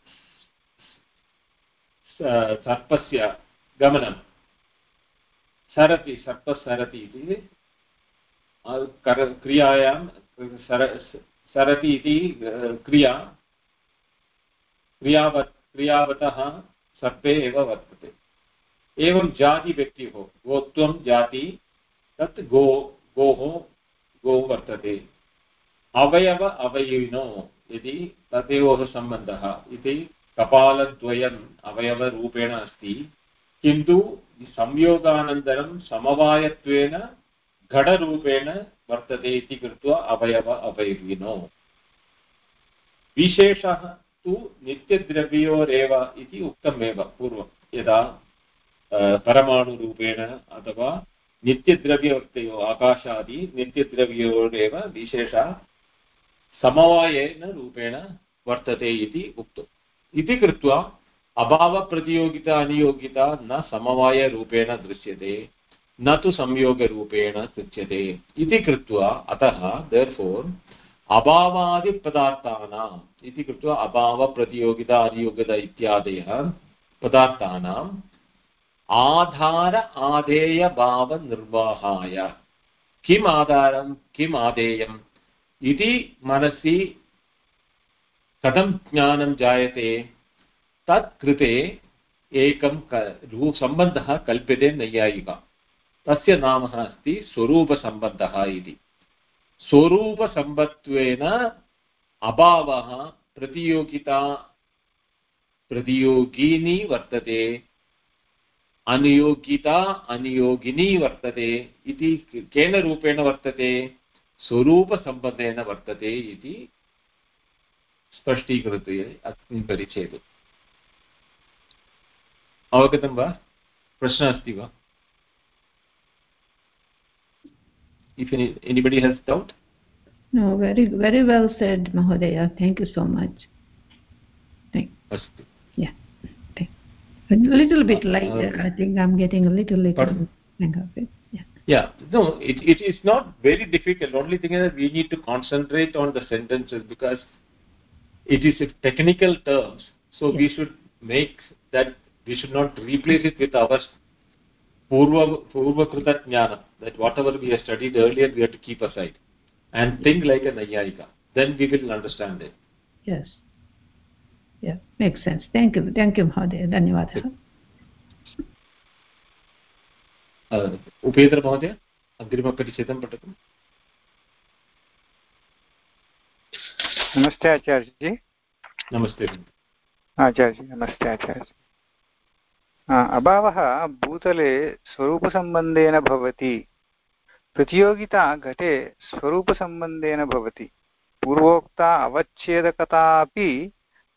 सर्पस्य गमनं। सरति सर्पः सरति इति क्रियायां, सर, सरति इति क्रिया। क्रियावत्, क्रियावतः सर्पे एव वर्तते। एवं जातिव्यक्तिः गोत्वं जाति, तत् गो, गोः, गो वर्तते। अवयव अवयविनो। यदि तयोः सम्बन्धः इति कपालद्वयम् अवयवरूपेण अस्ति। किन्तु संयोगानन्तरं समवायत्वेन घटरूपेण वर्तते इति कृत्वा अवयव अवयविनो विशेषः तु नित्यद्रव्योरेव इति उक्तमेव पूर्वं। यदा परमाणुरूपेण अथवा नित्यद्रव्यवर्तयो, आकाशादि नित्यद्रव्योरेव विशेषः समवायेन रूपेण वर्तते इति उक्तम्। इति कृत्वा अभावप्रतियोगिता अनियोगिता न समवायरूपेण दृश्यते, न तु संयोगरूपेण दृश्यते। इति कृत्वा अतः देर्फोर् अभावादिपदार्थानाम्, इति कृत्वा अभावप्रतियोगिता, अनियोगिता इत्यादयः पदार्थानाम् आधार आधेयभावनिर्वाहाय। किम् आधारं? किम् आधेयम्? इति मनसि कथं ज्ञानं जायते? तत् कृते एकं सम्बन्धः कल्प्यते नैयायिका। तस्य नाम अस्ति स्वरूपसम्बन्धः इति। स्वरूपसम्बत्वेन अभावः प्रतियोगिता प्रतियोगिनी वर्तते। अनुयोगिता अनुयोगिनी वर्तते इति केन रूपेण वर्तते? स्वरूपसम्बन्धेन वर्तते इति स्पष्टीकृत्य अस्मिन् परिचयतु अवगतं वा? प्रश्नः अस्ति वा? If any anybody has doubt very well said महोदय थेङ्क् यू सो मच् अस्तु। A little bit later, uh, I think I'm getting a little later. Pardon? Think it. Yeah. No it, it is not very difficult. Only thing is that we need to concentrate on the sentences because it is technical terms. So we should make that we should not replace it with our purva purvakrita jnana that whatever we have studied earlier we have to keep aside. And think like a nayayika then we will understand it. Yes. Yeah. Makes sense. Thank you. Thank you mahoday dhanyawadaha Upendra महोदय अग्रिमपरिच्छेदं पठतु। नमस्ते आचार्य जी नमस्ते आचार्य जी नमस्ते आचार्य अभावः भूतले स्वरूपसम्बन्धेन भवति। प्रतियोगिता घटे स्वरूपसम्बन्धेन भवति। पूर्वोक्ता अवच्छेदकता अपि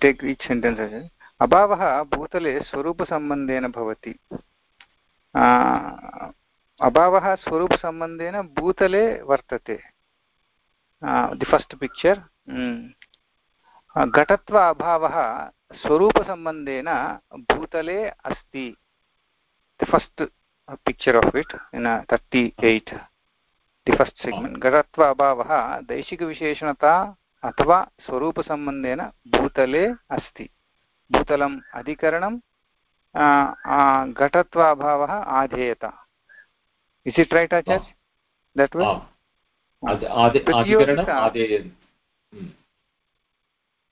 take each sentence as अभावः भूतले स्वरूपसम्बन्धेन भवति। अभावः स्वरूपसम्बन्धेन भूतले वर्तते। दि फस्ट् पिक्चर् घटत्व अभावः स्वरूपसम्बन्धेन भूतले अस्ति। First picture of it in thirty eight the first segment घटत्व अभावः, दैशिकविशेषणता अथवा स्वरूपसम्बन्धेन भूतले अस्ति। भूतलम् अधिकरणं घटत्व अभावः आधेयता। इस् इट् रैट् आचार्य दट्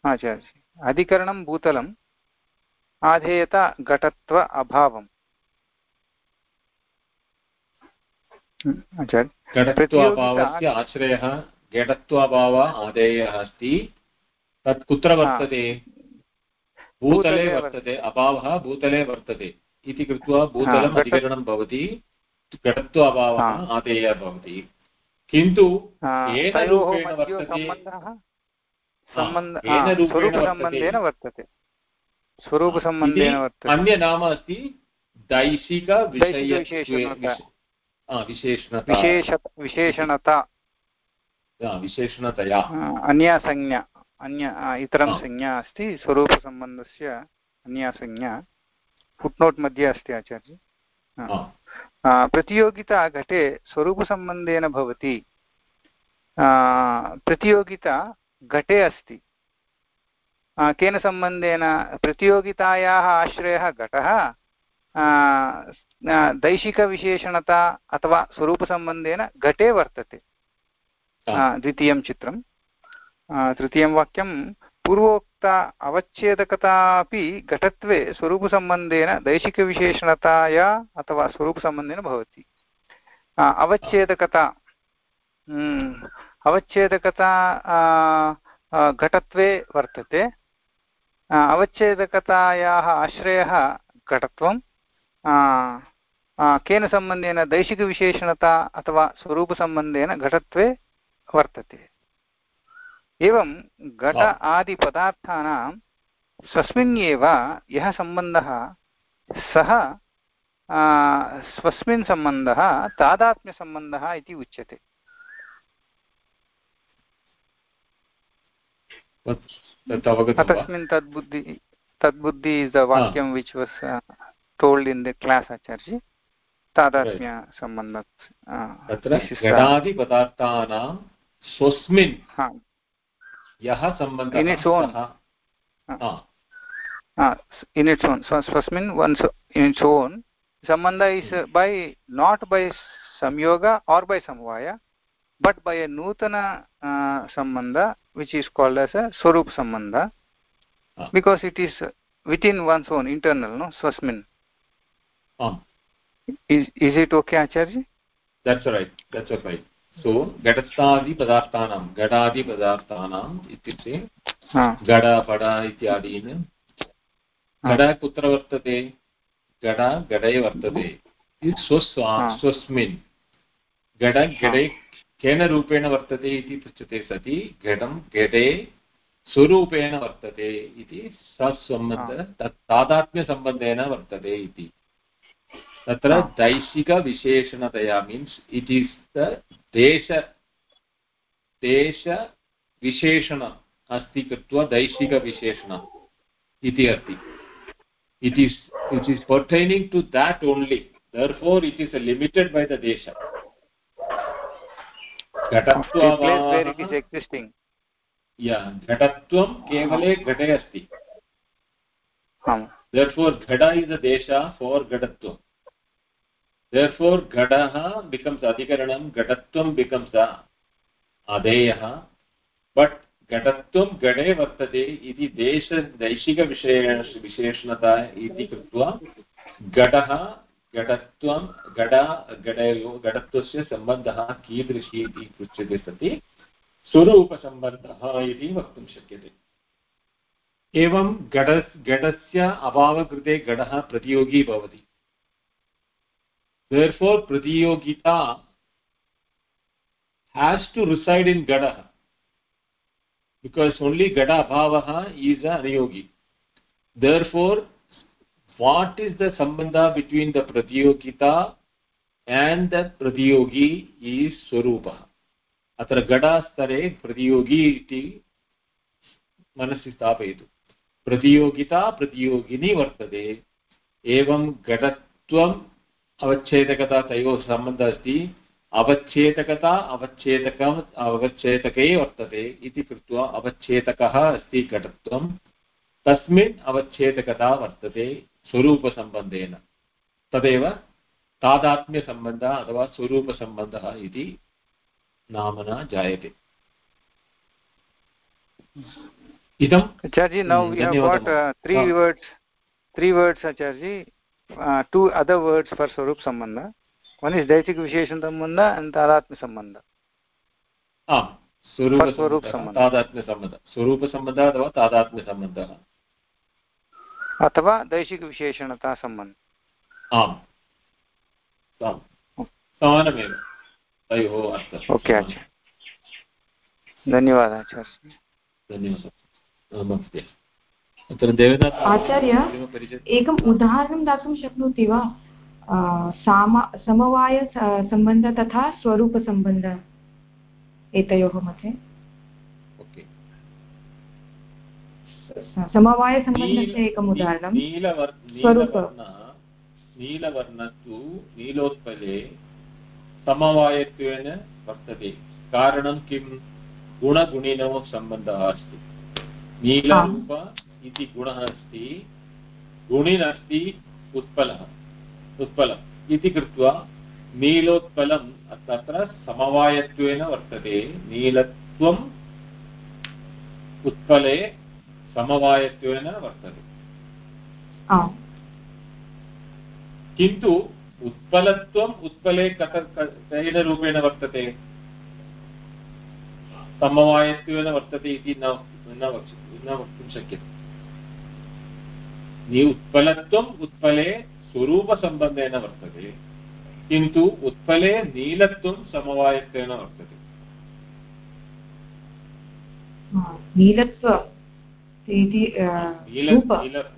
आचार्य अधिकरणं भूतलम् आधेयता घटत्व अभावम् आश्रयः घटत्वाभाव आधेयः अस्ति। तत् कुत्र वर्तते? भूतले वर्तते। अभावः भूतले वर्तते। इति कृत्वा भूतलम् अधिकरणं भवति। घटत्व अभावः आधेयः भवति। किन्तु येन रूपेण वर्तते वर्तते। स्वरूपसम्बन्धेन वर्तते। अन्यनाम अस्ति विशेषणता। विशेषणतया। अन्या संज्ञा अन्य इतरं संज्ञा अस्ति स्वरूपसम्बन्धस्य अन्या संज्ञा फुट्नोट् मध्ये अस्ति आचार्य। प्रतियोगिता घटे स्वरूपसम्बन्धेन भवति। प्रतियोगिता घटे अस्ति। केन सम्बन्धेन? प्रतियोगितायाः आश्रयः घटः। दैशिकविशेषणता अथवा स्वरूपसम्बन्धेन घटे वर्तते। द्वितीयं चित्रं. तृतीयं वाक्यं, पूर्वोक्ता अवच्छेदकता अपि घटत्वे स्वरूपसम्बन्धेन दैशिकविशेषणताया अथवा स्वरूपसम्बन्धेन भवति. अवच्छेदकता. अवच्छेदकता घटत्वे वर्तते. अवच्छेदकतायाः आश्रयः घटत्वं. केन सम्बन्धेन दैशिकविशेषणता अथवा स्वरूपसम्बन्धेन घटत्वे वर्तते। एवं घट आदिपदार्थानां स्वस्मिन् एव यः सम्बन्धः सः स्वस्मिन् सम्बन्धः तादात्म्यसम्बन्धः इति उच्यते। तस्मिन् तद्बुद्धि तद्बुद्धि इस् द वाक्यं which was told in the class आचार्य तादात्म्यसम्बन्ध तत्र घटादिपदार्थानां स्वस्मिन्। यः सम्बन्धः स्वस्मिन् वन्स् इनिट्स् ओन् सम्बन्ध इस् बै नाट् बै संयोग आर् बै समवाय बट् बै ए नूतन सम्बन्ध which is called as a स्वरूप सम्बन्ध because it is with in one's own internal no स्वस्मिन् इस् इट् ओके आचार्य सो घटस्थादिपदार्थानां घटादिपदार्थानाम् इत्युक्ते घट पड इत्यादीन् घट कुत्र वर्तते घट घटे वर्तते स्वस्वा स्वस्मिन् घट घटे केन रूपेण वर्तते इति पृच्छते सति घटं घटे स्वरूपेण वर्तते इति सत्सम्बन्ध तत् तादात्म्यसम्बन्धेन वर्तते इति तत्र दैशिकविशेषणतया मीन्स् इट् इस् देश देशविशेषण अस्ति कृत्वा दैशिकविशेषण इति अस्ति। It is it is pertaining to that only therefore it is limited by the देश। घटत्वं केवले घटे अस्ति। देश फोर् घटत्वम् therefore ghadaha becomes adhikaranam ghatatvam becomes the adeyah but घटत्वं घटे वर्तते इति देश दैशिकविषय विशेषणता इति कृत्वा घटः घटत्वं घट घटयो घटत्वस्य सम्बन्धः कीदृशी इति पृच्छ्यते सति स्वरूपसम्बन्धः इति वक्तुं शक्यते एवं घट घटस्य अभावकृते घटः प्रतियोगी भवति therefore pratiyogita has to reside in gada because only gada bhavaha is a aniyogi therefore what is the sambandha between the pratyogita and the pratyogi is swarupa अत्र गडास्तरे प्रतियोगी इति मनसि स्थापयतु प्रतियोगिता प्रतियोगिनी वर्तते एवं घटत्वम् अवच्छेदकता तयोः सम्बन्धः अस्ति अवच्छेदकता अवच्छेदकम् अवच्छेदके वर्तते इति कृत्वा अवच्छेदकः अस्ति घटत्वं। तस्मिन् अवच्छेदकता वर्तते स्वरूपसम्बन्धेन। तदेव तादात्म्यसम्बन्धः अथवा स्वरूपसम्बन्धः इति नाम्ना जायते। इदम् Acharji, now we have got uh, three words, three words, uh, two other words for Swarup Sambandha. one is daisik visheshan sambandha and tadatmya sambandha आम् स्वरूपसम्बन्धः तादात्म्यसम्बन्धः स्वरूपसम्बन्धः अथवा तादात्म्यसम्बन्धः अथवा दैशिकविशेषणता सम्बन्धः आम् आम् समानमेव तयोः अर्थः ओके आचार्य धन्यवादः आचार्य धन्यवादः महोदय आचार्य एकम् उदाहरणं दातुं शक्नोति वा? सामा समवायसम्बन्ध तथा स्वरूपसम्बन्ध एतयोः मध्ये समवायसम्बन्धस्य एकम् उदाहरणं। स्वरूप। नीलवर्णस्तु नीलोत्पले समवायत्वेन वर्तते। कारणं किं गुणगुणिनोः सम्बन्धः अस्ति। नीलरूप इति गुणः अस्ति गुणिनस्ति उत्पलः। उत्पलम्। इति कृत्वा नीलोत्पलं तत्र समवायत्वेन वर्तते। नीलत्वम् उत्पले समवायत्वेन वर्तते। किन्तु उत्पलत्वम् उत्पले कथ केन रूपेण वर्तते? समवायत्वेन वर्तते इति न न वक्तुं शक्यते। उत्पलत्वम् उत्पले स्वरूपसम्बन्धेन वर्तते किन्तु उत्पले नीलत्वं समवायत्वेन वर्तते।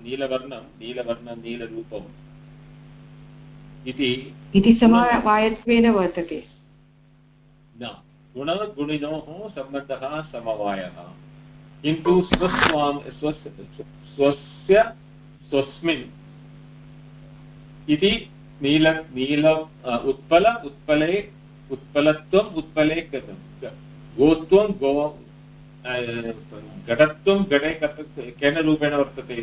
नीलवर्णं नीलवर्णं नीलरूपम् इति इति समवायत्वेन वर्तते। न गुणगुणिनोः सम्बन्धः समवायः। किन्तु स्वस्वाम् स्वस्य स्वस्मिन् इति नील नील उत्पल, उत्पले उत्पलत्वम् उत्पले गोत्वं, गो घटत्वं घटे केन रूपेण वर्तते?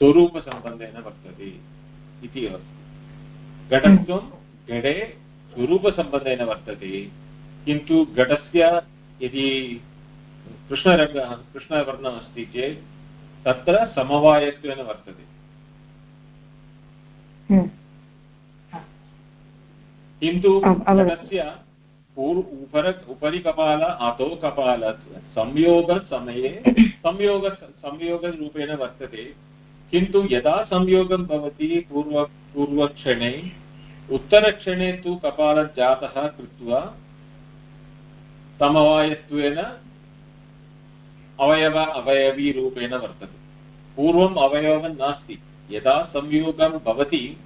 स्वरूपसम्बन्धेन वर्तते इति अस्ति। घटत्वं घटे स्वरूपसम्बन्धेन वर्तते, किन्तु घटस्य यदि कृष्णरङ्गः कृष्णवर्णः अस्ति चेत् तत्र समवायत्वेन वर्तते। किन्तु घटस्य उपर उपरि कपाल अधो कपाल संयोगसमये संयोग संयोगरूपेण वर्तते। किन्तु यदा संयोगं भवति पूर्व पूर्वक्षणे उत्तरक्षणे तु कपालः जातः कृत्वा समवायत्वेन अवयव अवयवीरूपेण वर्तते। पूर्वम् अवयवः नास्ति। यदा संयोगं भवति,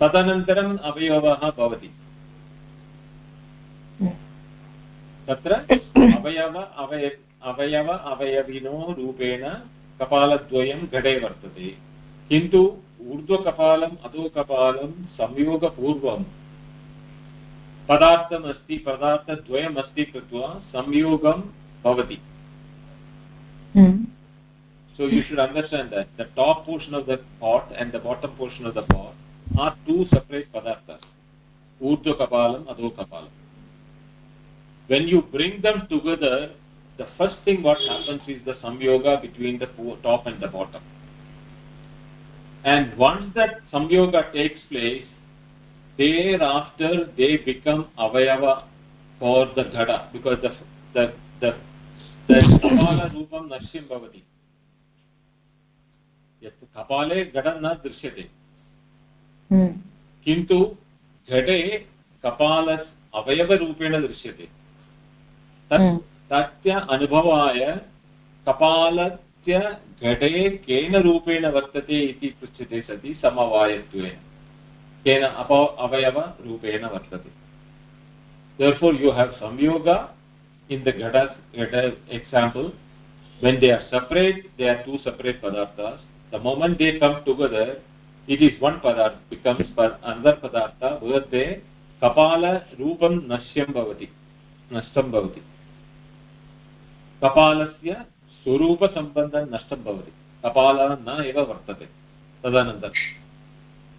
तदनन्तरम् अवयवः भवति। तत्र अवयव अवय, अवयव अवयविनो रूपेण कपालद्वयं घटे वर्तते। किन्तु ऊर्ध्वकपालम् अधोकपालं, संयोगपूर्वं पदार्थमस्ति, पदार्थद्वयमस्ति कृत्वा संयोगं भवति। Hmm. So you should understand that the top portion of the pot and the bottom portion of the pot are two separate padarthas. Urdhva kapalam, adho kapalam. When you bring them together, the first thing what happens is the samyoga between the top and the bottom. And once that samyoga takes place, thereafter they become avayava for the ghada because the the the rupam nashyam bhavati यत् कपाले घटं न दृश्यते। किन्तु घटे कपाल अवयवरूपेण दृश्यते। तस्य अनुभवाय कपालस्य घटे केन रूपेण वर्तते इति पृच्छ्यते सति समवायत्वेन। केन अप अवयवरूपेण वर्तते। Therefore you have samyoga in the ghata ghata example when they are separate they are two separate padarthas the moment they come together it is one padartha becomes another padartha where kapala rupam nashyam bhavati nashtam bhavati कपालस्य स्वरूपसम्बन्धं नष्टं भवति कपालः न एव वर्तते तदनन्तरं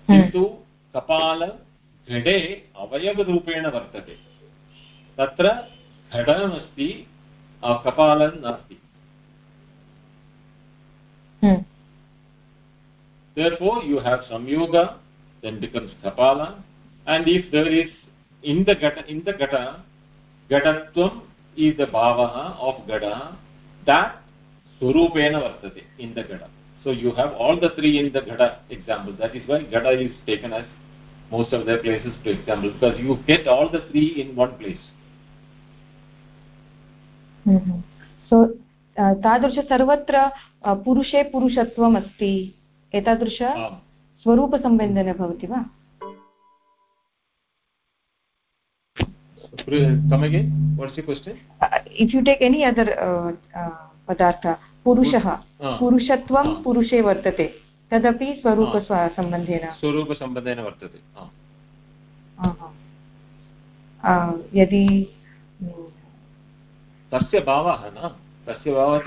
किन्तु कपालघटे अवयवरूपेण वर्तते तत्र घटमस्ति कपालं नास्ति therefore you have samyoga then becomes kapala and if there is in the gata in the gata gatatvam is the bhava of gada that surupena vartate in the gada so you have all the three in the gada example that is why gada is taken as most of the places to example because you get all the three in one place -hmm. so तादृश सर्वत्र पुरुषे पुरुषत्वम् अस्ति एतादृश स्वरूपसम्बन्धेन भवति वा? If you take any other पदार्थ पुरुषः पुरुषत्वं पुरुषे वर्तते। तदपि स्वरूपसम्बन्धेन। स्वरूपसम्बन्धेन वर्तते। यदि तस्य भावः न? तस्य भावः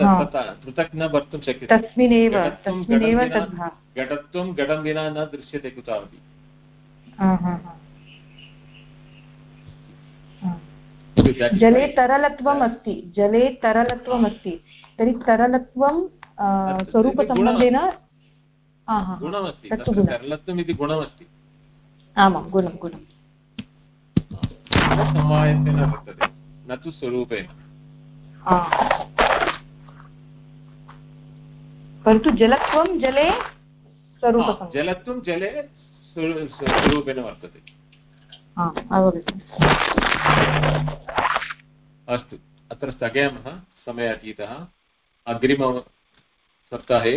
पृथक् न भर्तुं शक्यते। तस्मिन्नेव तस्मिन्नेव घटत्वं घटं विना न दृश्यते कुत्रापि। जले तरलत्वम् अस्ति। जले तरलत्वम् अस्ति। तर्हि तरलत्वं स्वरूपसम्बन्धेन गुणमस्ति। तरलत्वम् इति गुणमस्ति। आमां गुणं गुणं। समवायत्वेन वर्तते। न तु स्वरूपेण। परन्तु जलत्वं जले स्वरूपं जलत्वं जले स्वरूपेण वर्तते। अस्तु अत्र स्थगयामः समयः अतीतः अग्रिमसप्ताहे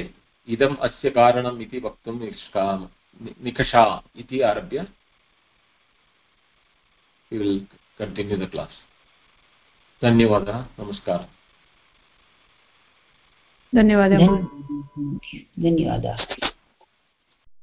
इदम् अस्य कारणम् इति वक्तुं निष्काम निकषा इति आरभ्य विल् कण्टिन्यू द क्लास् धन्यवादः नमस्कारः। धन्यवादः धन्यवादः।